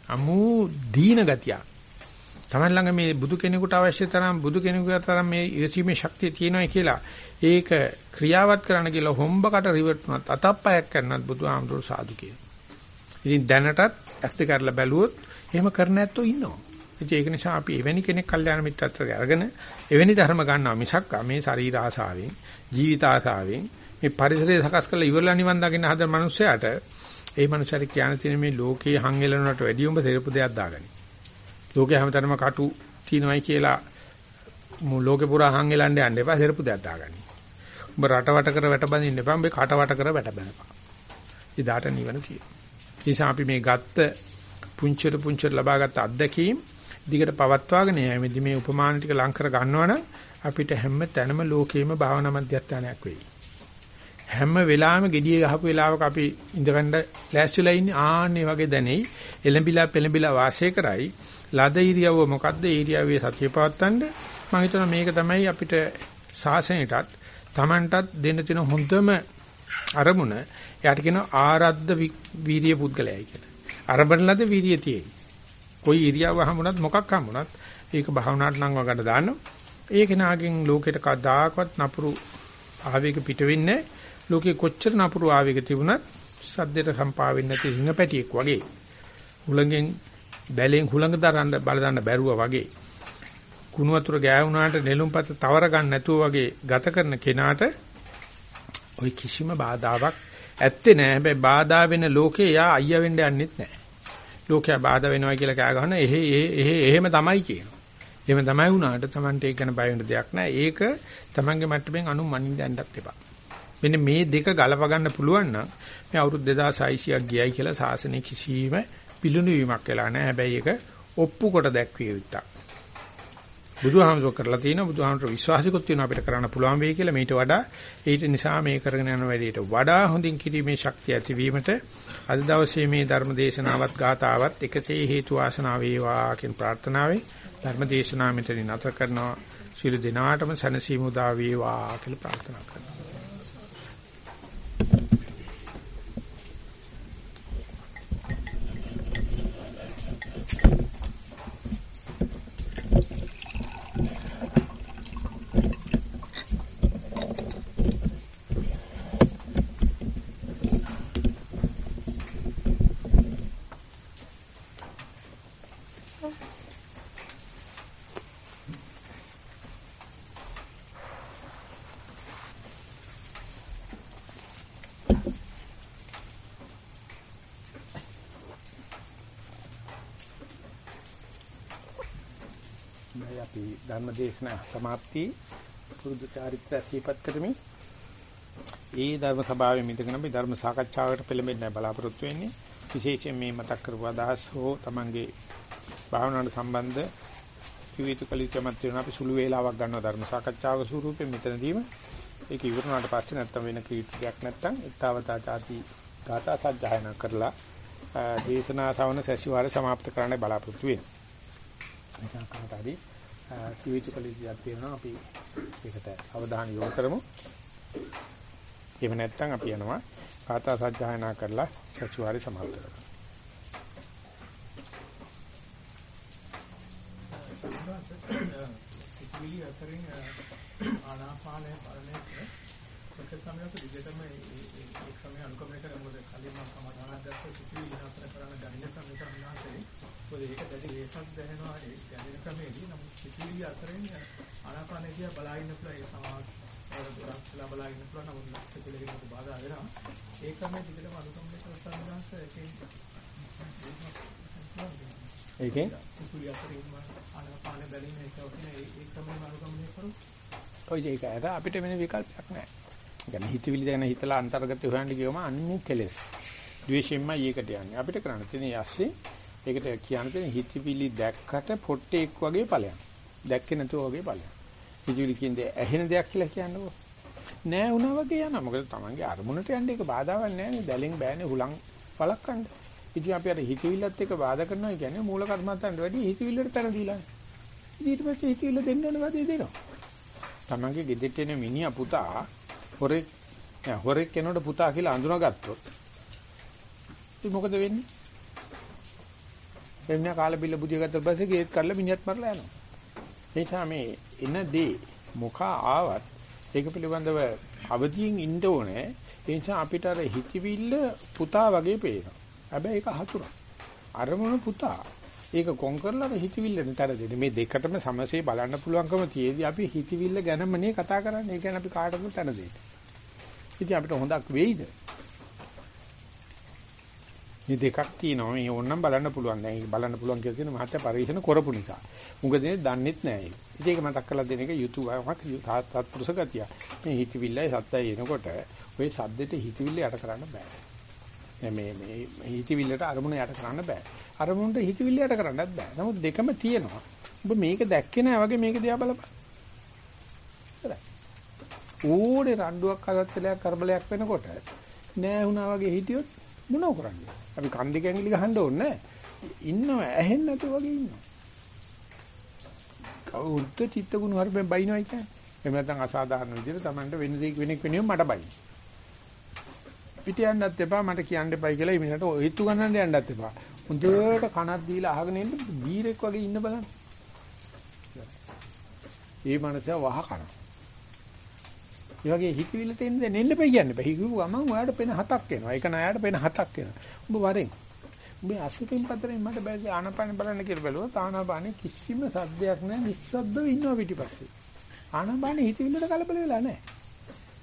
අම්මු දීන ගතිය. Taman ළඟ මේ බුදු කෙනෙකුට අවශ්‍ය තරම් බුදු කෙනෙකුට තරම් මේ ඉරසීමේ ශක්තිය තියෙනවා කියලා ඒක ක්‍රියාවත් කරන්න කියලා හොම්බකට රිවර්ට් වුණත් අතප්පයක් කරනත් බුදුහාමුදුරු සාදු කියනවා. ඉතින් දැනටත් ඇස් දෙක අරලා බැලුවොත් එහෙම කරන්න ඇත්තෝ ඉන්නවා. ඉතින් ඒක නිසා අපි එවැනි කෙනෙක් කල්යාණ මිත්‍රත්වයට අරගෙන එවැනි ධර්ම ගන්නවා මිසක් මේ ශරීර ආසාවෙන් ජීවිත ආසාවෙන් මේ පරිසරය සකස් කරලා ඉවරලා නිවන් දකින්න හදන මනුස්සයාට ඒ මනුස්සයාට කියන්න තියෙන මේ ලෝකේ හංගෙලනට වැඩිය උඹ තෙරපු දෙයක් දාගනි. ලෝකේ හැමතැනම කටු තියනවායි කියලා ලෝකේ පුරා හංගෙලන්න යන්න එපා තෙරපු දෙයක් දාගනි. උඹ රටවට කර වැට බඳින්න එපා උඹ කටවට කර වැට බඳපන්. ඉදාට නිවන තියෙනවා. ඒ නිසා අපි මේ ගත්ත පුංචිට පුංචිට ලබාගත් අත්දැකීම් දිගට පවත්වාගෙන යෑමේදී මේ උපමාන ටික ලං කර ගන්නවනම් අපිට හැම තැනම ලෝකේම භාවනා මධ්‍යස්ථානයක් වෙයි. හැම වෙලාවෙම gediye ගහපු වෙලාවක අපි ඉඳගන්න ලෑස්තිලා ඉන්නේ ආන්නේ වගේ දැනෙයි එලඹිලා පෙලඹිලා වාසය කරයි ලද ඉරියව්ව මොකද්ද ඉරියව්වේ සතිය පවත්තන්න මම හිතනවා මේක තමයි අපිට සාසනයටත් Tamanටත් දෙන්න තියෙන හොඳම අරමුණ එයාට කියනවා ආරද්ධ වීර්ය පුද්ගලයයි කියලා. අරබන ලද වීර්ය තියෙයි. કોઈ ඉරියව්ව හමුණත් මොකක් හමුණත් ඒක භාවනාවට නම් වගන්න දානවා. ඒක නාගෙන් ලෝකෙට කදාකවත් නපුරු ආවේග පිට වෙන්නේ ලෝකේ කොච්චර නපුරු ආවේග තිබුණත් සද්දයට සම්පා වෙන්නේ නැති හිඟ පැටියෙක් වගේ හුලඟෙන් බැලෙන් හුලඟ දරන්න බල දාන්න බැරුවා වගේ කුණු වතුර ගෑවුනාට නෙළුම්පත තවර ගන්න නැතුව වගේ ගත කරන කෙනාට ওই කිසිම බාධාවක් ඇත්තේ නැහැ. හැබැයි බාධා වෙන ලෝකේ යා අයියා වෙන්න යන්නෙත් නැහැ. ලෝකයා බාධා වෙනවා කියලා කෑ ගහන එහෙ එහෙ එහෙම තමයි කියනවා. එහෙම තමයි වුණාට Tamante ඒක ගැන බය වෙන්න දෙයක් නැහැ. ඒක Tamange මට්ටමින් අනු මනින්න යන්නත් එපා. මෙන්න මේ දෙක ගලප ගන්න පුළුවන් නම් මේ අවුරුදු 2600ක් ගියයි කියලා සාසනෙ කිසිම පිළිණු වීමක් වෙලා නැහැ. හැබැයි ඒක ඔප්පු කොට දැක්විය යුත්තක්. බුදුහාමුදුරුවෝ කරලා තියෙනවා බුදුහාමුදුරුවෝ විශ්වාසිකුත් තියෙනවා අපිට කරන්න පුළුවන් වෙයි කියලා මේට වඩා ඊට නිසා මේ කරගෙන යන වැඩේට වඩා හොඳින් කිරීමේ ශක්තිය ඇතිවීමට අද දවසේ මේ ධර්ම දේශනාවත් ගාතාවත් එකසේ හේතු වාසනා වේවා කියන ප්‍රාර්ථනාවෙන් ධර්ම දේශනාව මෙතනින් නැතර කරනවා සියලු දෙනාටම සනසීමු දා වේවා කියලා ප්‍රාර්ථනා කරනවා ධර්මදේශනා સમાප්ති පුරුදු චාරිත්‍ර සීපත් කරමින් ඒ ධර්ම සභාවේ මිදගෙන අපි ධර්ම සාකච්ඡාවකට පෙළඹෙන්න බලාපොරොත්තු වෙන්නේ. විශේෂයෙන් මේ මතක් කරපු අදහස් හෝ Tamange භාවනාවට සම්බන්ධ කිවිතු කලිතමත් වෙන අපි සුළු වේලාවක් ගන්නවා ධර්ම සාකච්ඡාවක ස්වරූපයෙන් මෙතනදීම. ඒක ඉවර වුණාට පස්සේ නැත්තම් වෙන කීර්තියක් නැත්තම් ඊතාවතා ചാති ධාතා සජ්ජායනා කරලා දේශනා ශ්‍රවණ සැසිවාරය સમાપ્ત කරන්න බලාපොරොත්තු වෙනවා. එතන කාටරි කිවිතු කලිතියක් තියෙනවා අපි ඒකට අවධානය යොමු කරමු. එහෙම නැත්නම් අපි යනවා කාථා සජ්ජායනා කරලා සචුවාරි සමාප්ත කරමු. සිතුවිලි අතරින් ආනාපානය බලන්නේ එක සමයක දිගටම ඒ ක්‍රමයේ අනුගමනය කරන මොකද කලින් මම සමාදානයක් දැක්ක සිතුවිලි නතර කරන්න ගණිත ක්‍රමය සම්මාසයේ මොකද ඒක දැඩි වේසක් දැනෙනවා ඒ දැනෙන ක්‍රමයේදී නමුත් සිතුවිලි අතරින් ආනාපානය දිහා බලාගෙන ඉන්න ඒ සමාධි වල බලාගෙන ඉන්න නමුත් සිතුවිලිකට බාධා වෙනවා ඒ ක්‍රමයේ අනුගමනය කරන සම්මාස එකෙන් ඒකෙන් සිතුවිලි අතරින් ආනාපානය බැලීම ඒක ඔතන ඒ ක්‍රමයෙන් අනුගමනය කරොත් ඔය ඒක ඇර අපිට වෙන විකල්පයක් නැහැ. කියන්නේ හිතවිලි දැන හිතලා අන්තර්ගත හොයන්න ගියම අනිමු කෙලස්. ද්වේෂයෙන්මයි ඒකට යන්නේ. අපිට කරන්න තියෙන යස්සේ ඒකට කියන්න තියෙන හිතවිලි දැක්කට පොට්ටෙක් වගේ ඵලයක්. දැක්කේ නැතුව වගේ ඵලයක්. හිතවිලි කියන්නේ ඇහෙන දෙයක් කියලා කියන්නකෝ. නෑ වුණා වගේ යනවා. මොකද Tamange අරමුණට යන්නේ ඒක බාධාවක් නෑනේ. දැලෙන් බෑනේ හුලං වළක්වන්න. ඉතින් අපි අර හිතවිල්ලත් එක්ක බාධා කරනවා කියන්නේ මූල කර්මත්තන්ට වැඩි හිතවිල්ලට තන දීලා. ඊට පස්සේ හිතවිල්ල දෙන්න ඕන වැඩි දෙනවා. Tamange ගෙදෙට්ට එන මිනිහා පුතා හොරෙක් හොරෙක් කෙනෙකුට පුතා කියලා අඳුනගත්තොත් ඉතින් මොකද වෙන්නේ? එන්න කාල බිල්ල බුදිය ගත්ත පස්සේ ගේත් කරලා මිනිහත් මරලා යනවා. ඒ නිසා මේ එන දේ මොක ආවත් ඒක පිළිබඳව අවදියෙන් ඉන්න ඕනේ. ඒ නිසා අපිට අර හිතවිල්ල පුතා වගේ පේනවා. හැබැයි ඒක හතුරක්. අරමුණු පුතා. ඒක කොන් කරලා අර හිතවිල්ල නතර දෙන්න. මේ දෙකටම සමසේ බලන්න පුළුවන්කම තියේදී අපි හිතවිල්ල ගැනමනේ කතා කරන්නේ. ඒ කියන්නේ අපි කාටවත් තන දෙන්න. ඉතින් අපිට හොඳක් වෙයිද? මේ දෙකක් තියෙනවා. මේ ඕනනම් බලන්න පුළුවන්. දැන් ඒක බලන්න පුළුවන් කියලා කියන මහත්ය පරිශන කරපු නිසා. මොකද මේ දන්නෙත් නෑ ඒක. ඉතින් ඒක මතක් කරලා දෙන එක යුතුයමක් සත්පුරුෂ ගතිය. මේ හිතවිල්ලයි සත්‍යය එනකොට ওই සද්දෙට හිතවිල්ල යට කරන්න බෑ. මේ මේ හිතවිල්ලට අරමුණ යට කරන්න බෑ. අරමුණට හිතවිල්ල යට කරන්නත් බෑ. නමුත් දෙකම තියෙනවා. ඔබ මේක දැක්කේ නෑ වගේ මේක දිහා බලපන්. ඕනේ රණ්ඩුවක් අලත්තලයක් කරබලයක් වෙනකොට නෑ වුණා වගේ හිටියොත් මොනව කරන්නේ? අපි කන් දෙක ඇඟිලි ගහන්න ඕනේ ඉන්නව ඇහෙන්නේ නැතුව වගේ ඉන්නවා. කවුරුත් චිත්ත ගුණ හරිපෙන් බයින්වයි කියන්නේ. එහෙම නැත්නම් අසාධාරණ විදිහට Tamanට වෙන දෙයක් වෙනෙක් වෙනියම මට බයින්. පිට යන්නත් එපා මට කියන්න එපයි කියලා ඉමිනට ඔයතු ගන්නන්න යන්නත් එපා. හොඳට කනක් දීලා අහගෙන ඉන්න බීරෙක් වගේ ඉන්න බලන්න. ඒ මනස වහ කරනවා. ඒ වගේ හිතවිල්ල තෙන්න දෙන්න එපා කියන්න බෑ. හිතුව ගමන් ඔයාලට පෙන හතක් එනවා. ඒක නෑයට පෙන හතක් එනවා. ඔබ වරෙන්. ඔබ අසුපින් පතරෙන් මට බෑ ආනපාන බලන්න කියලා බැලුවොත් ආනපානේ කිසිම සද්දයක් නෑ. නිස්සද්දව ඉන්නවා පිටිපස්සේ. ආනපානේ හිතවිල්ලට කලබල වෙලා නෑ.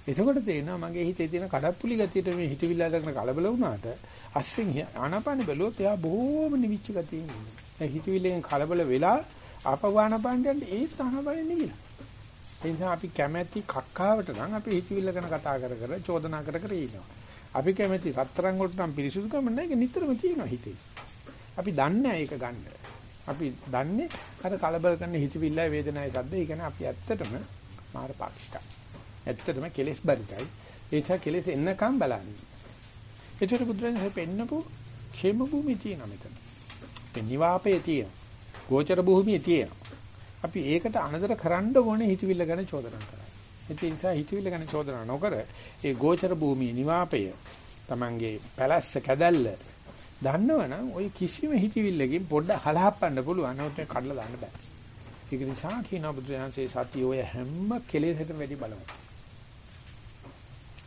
එතකොට තේරෙනවා මගේ හිතේ තියෙන කඩප්පුලි ගතියට මේ හිතවිල්ල අරගෙන කලබල වුණාට අස්සෙන් ආනපාන බැලුවොත් එයා බොහෝම නිවිච්ච ගතියෙන් ඉන්නවා. ඒ හිතවිල්ලෙන් කලබල වෙලා ආපහු ආනපානට යන්නේ ඒ ආනපානේ නෙවිලා. ඒ නිසා අපි කැමැති කක්කාවට නම් අපි හිතවිල්ල ගැන කතා කර කර චෝදනා කර කර ඉනවා. අපි කැමැති රත්තරන් වලට නම් පිරිසුදුකම නැහැ. ඒක නිතරම තියෙනවා හිතේ. අපි දන්නේ ඒක ගන්න. අපි දන්නේ අර කලබල කරන හිතවිල්ලයි වේදනයි සද්ද. ඒ කියන්නේ අපි ඇත්තටම මාර පාක්ෂිකයි. ඇත්තටම කෙලෙස් බරිතයි. ඒ නිසා කෙලෙස් එන්නකම් බලන්නේ. ඒතර බුදුරජාණන් පෙන්නපු ඛේම භූමිය තියෙනවා මෙතන. මේ නිවාපේ තියෙනවා. ගෝචර භූමිය තියෙනවා. අපි ඒකට අනදර කරන්න ඕනේ හිතවිල්ල ගැන චෝදනා කරා. ඒ නිසා හිතවිල්ල ගැන චෝදනා නොකර ඒ ගෝචර භූමිය නිවාපය Tamange පැලැස්ස කැදැල්ල දන්නවනම් ওই කිසිම හිතවිල්ලකින් පොඩ්ඩ හලහප්පන්න පුළුවන්. නමුත් කඩලා දාන්න බෑ. ඒක නිසා කියනවා බුදුරජාණන්සේ සතිය ඔය හැම කෙලෙසකටම වැඩි බලවත්.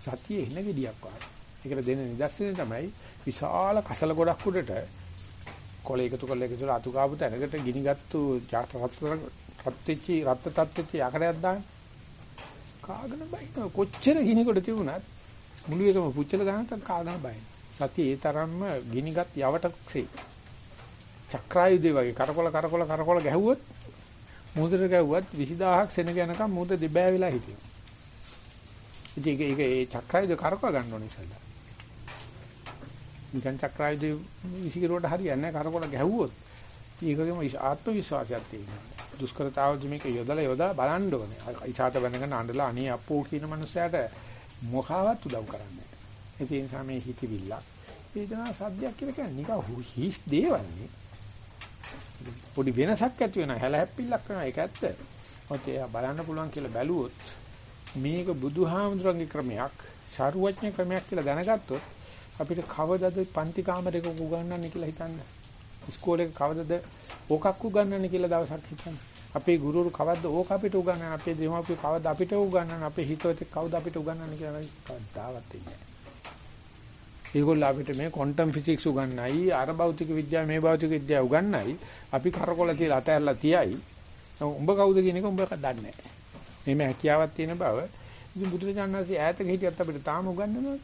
සතිය එන gediyak වගේ. ඒකට දෙන නිදර්ශනය තමයි විශාල කසල ගොඩක් උඩට කොළ එකතු කරලා එකතු කරලා අතු කාපු තැනකට ගිනිගත්තු රත්ත්‍ච්චි රත්ත තත්ත්‍ච්චි යකඩයක් දාන්න. කාගෙන බයින කොච්චර ගිනිකොට තිබුණත් මුළු එකම පුච්චල දානත් කාගෙන බයින. සතිය ඒ තරම්ම ගිනිගත් යවටක්සේ. චක්‍රායුධය වගේ කරකොල කරකොල කරකොල ගැහුවොත් මුහුදට ගැහුවත් 20000ක් සෙනග යනකම් මුහුද දෙබෑ වෙලා හිටිනවා. ඉතින් ඒක ඒ චක්‍රායුධ කරකව ගන්න ඕනේ ඉස්සල්ලා. නිකන් චක්‍රායුධ විසිකරුවට හරියන්නේ නැහැ කරකොල ගැහුවොත්. ඒකගෙම ආත්ම විශ්වාසයක් තියෙනවා. දුෂ්කරතාවද මේක යොදලා යොදා බලන්න ඕනේ. ඉසాత වෙනකන් අඬලා අනේ අප්පෝ කියන මනුස්සයාට මොකාවත් උදව් කරන්නේ නැහැ. ඒ නිසා මේ හිතවිල්ලක් වේදනා සද්දයක් කියලා කියන්නේ නිකන් හිස් දේවල්නේ. පොඩි වෙනසක් ඇති වෙනවා හැලහැප්පිල්ලක් වෙනවා ඒක ඇත්ත. ඔත් එයා බලන්න පුළුවන් කියලා බැලුවොත් මේක බුදුහාමුදුරන්ගේ ක්‍රමයක්, ශාරුවඥ ක්‍රමයක් කියලා දැනගත්තොත් අපිට කවදද පන්ති කාමරයක උගන්වන්නේ කියලා හිතන්න. ඉස්කෝලේ කවදද ඕකක් උගන්වන්නේ කියලා දවසක් හිතන්න. අපේ ගුරුවරු කවද්ද ඕක අපිට උගන්වන්නේ? අපේ දෙමාපියෝ කවද්ද අපිට උගන්වන්නේ? අපේ හිතවතේ කවුද අපිට උගන්වන්නේ කියලා කවදාවත් ඉන්නේ ඒගොල්ලෝ අපිට මේ ක්වොන්ටම් ෆිසික්ස් උගන්වයි අර භෞතික විද්‍යාව මේ භෞතික විද්‍යාව උගන්වයි. අපි කරකොල තියලා අතහැරලා තියයි. උඹ කවුද කියන එක උඹ දන්නේ නැහැ. මේ හැකියාවක් තියෙන බව. ඉතින් බුදුරජාණන් වහන්සේ ඈතක හිටියත් අපිට තාම උගන්වනවා.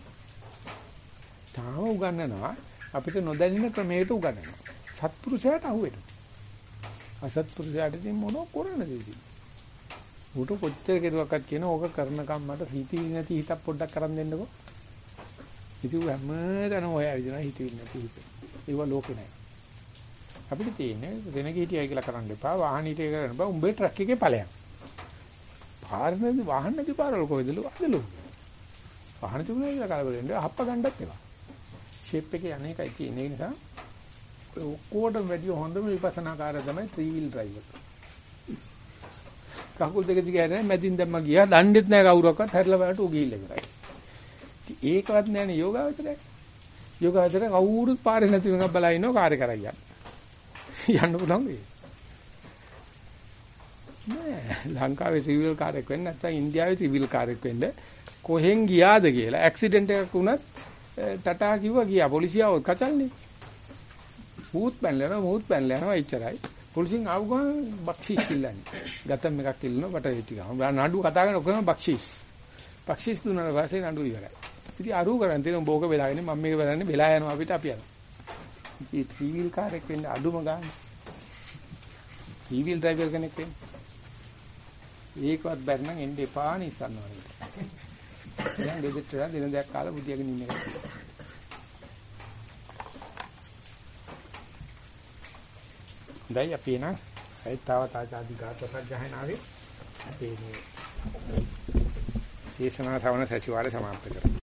තාම උගන්වනවා. අපිට නොදැනෙන ක්‍රමයකට උගන්වනවා. සත්පුරුෂයාට අහුවෙනවා අසත්පුරුෂයාට ඉතින් මොනව කරන්නද ඉතින් ඌට කොච්චර කෙරුවක්වත් කියන ඕක කරනකම් මට හිතී නැති හිතක් පොඩ්ඩක් කරන් දෙන්නකෝ ඉතින් හැමදාම ඔය ඇවිදිනවා හිතවිලි නැති හිත. ඒව ලෝකේ නැහැ. අපිට තියෙන්නේ දෙනක හිටියයි කියලා කරන්න එපා. වාහන හිටියයි කරන්න බෑ. උඹේ ට්‍රක් එකේ ඵලයක්. පාරනේ වාහන නැති පාරවල කොහෙදලු අදලු. වාහන තිබුණා කියලා කලබල වෙන්නේ හප්ප ගන්නත් එපා. ෂේප් එකේ අනේකයි තියෙන නිසා ඔක්කොටම වැඩි හොඳම විපස්සනාකාරය තමයි ත්‍රී වීල් ඩ්‍රයිවර්. කකුල් දෙක දිග හැරෙන මැදින් දැම්ම ගියා දණ්ඩෙත් නැහැ කවුරක්වත් හැරිලා බලට උ ගිහිල්ලා ඉවරයි. ඒකවත් නැහැනේ යෝගාවචරය. යෝගාවචරය කවුරුත් පාරේ නැති එකක් බලා ඉන්නව කාර්ය කරා යන්න. යන්න පුළුවන් වෙයි. නෑ ලංකාවේ සිවිල් කාර්යයක් වෙන්න නැත්නම් ඉන්දියාවේ සිවිල් කාර්යයක් වෙන්න කොහෙන් ගියාද කියලා ඇක්සිඩන්ට් එකක් වුණත් ටටා කිව්වා ගියා පොලිසියව කචල්නේ. මූත් පැනලා යනවා මූත් පැනලා යනවා එච්චරයි. පොලිසියෙන් ආව ගමන් බක්ෂිස් කිල්ලන්නේ. ගතම් එකක් කිල්ලනවා බට ටික. නඩුව කතා කරන ඔක්කොම බක්ෂිස්. බක්ෂිස් දුන්නාට පස්සේ නඩුව ඉවරයි. ඉතින් අරු කරන් තියෙන බෝක වෙලාගෙන මම මේක බලන්නේ වෙලා යනවා අපිට අපි යනවා. ඉතින් ත්‍රී වීල් කාර් එක වෙන්න අඩුම ගන්න. ත්‍රී වීල් ඩ්‍රයිවර් කෙනෙක් වෙන්න. ඒකවත් බැරි නම් එන්න එපා නිසන්න වගේ. දැන් ගෙදරට දින දෙකක් කාලා බුදියාගෙන ඉන්න එක. දැන් අපි එන ඒතාවත ආදී ගාතක ගහනාවේ අපේ මේ දේශනා ශ්‍රවණ සතිවාරය සමාප්ත කරමු.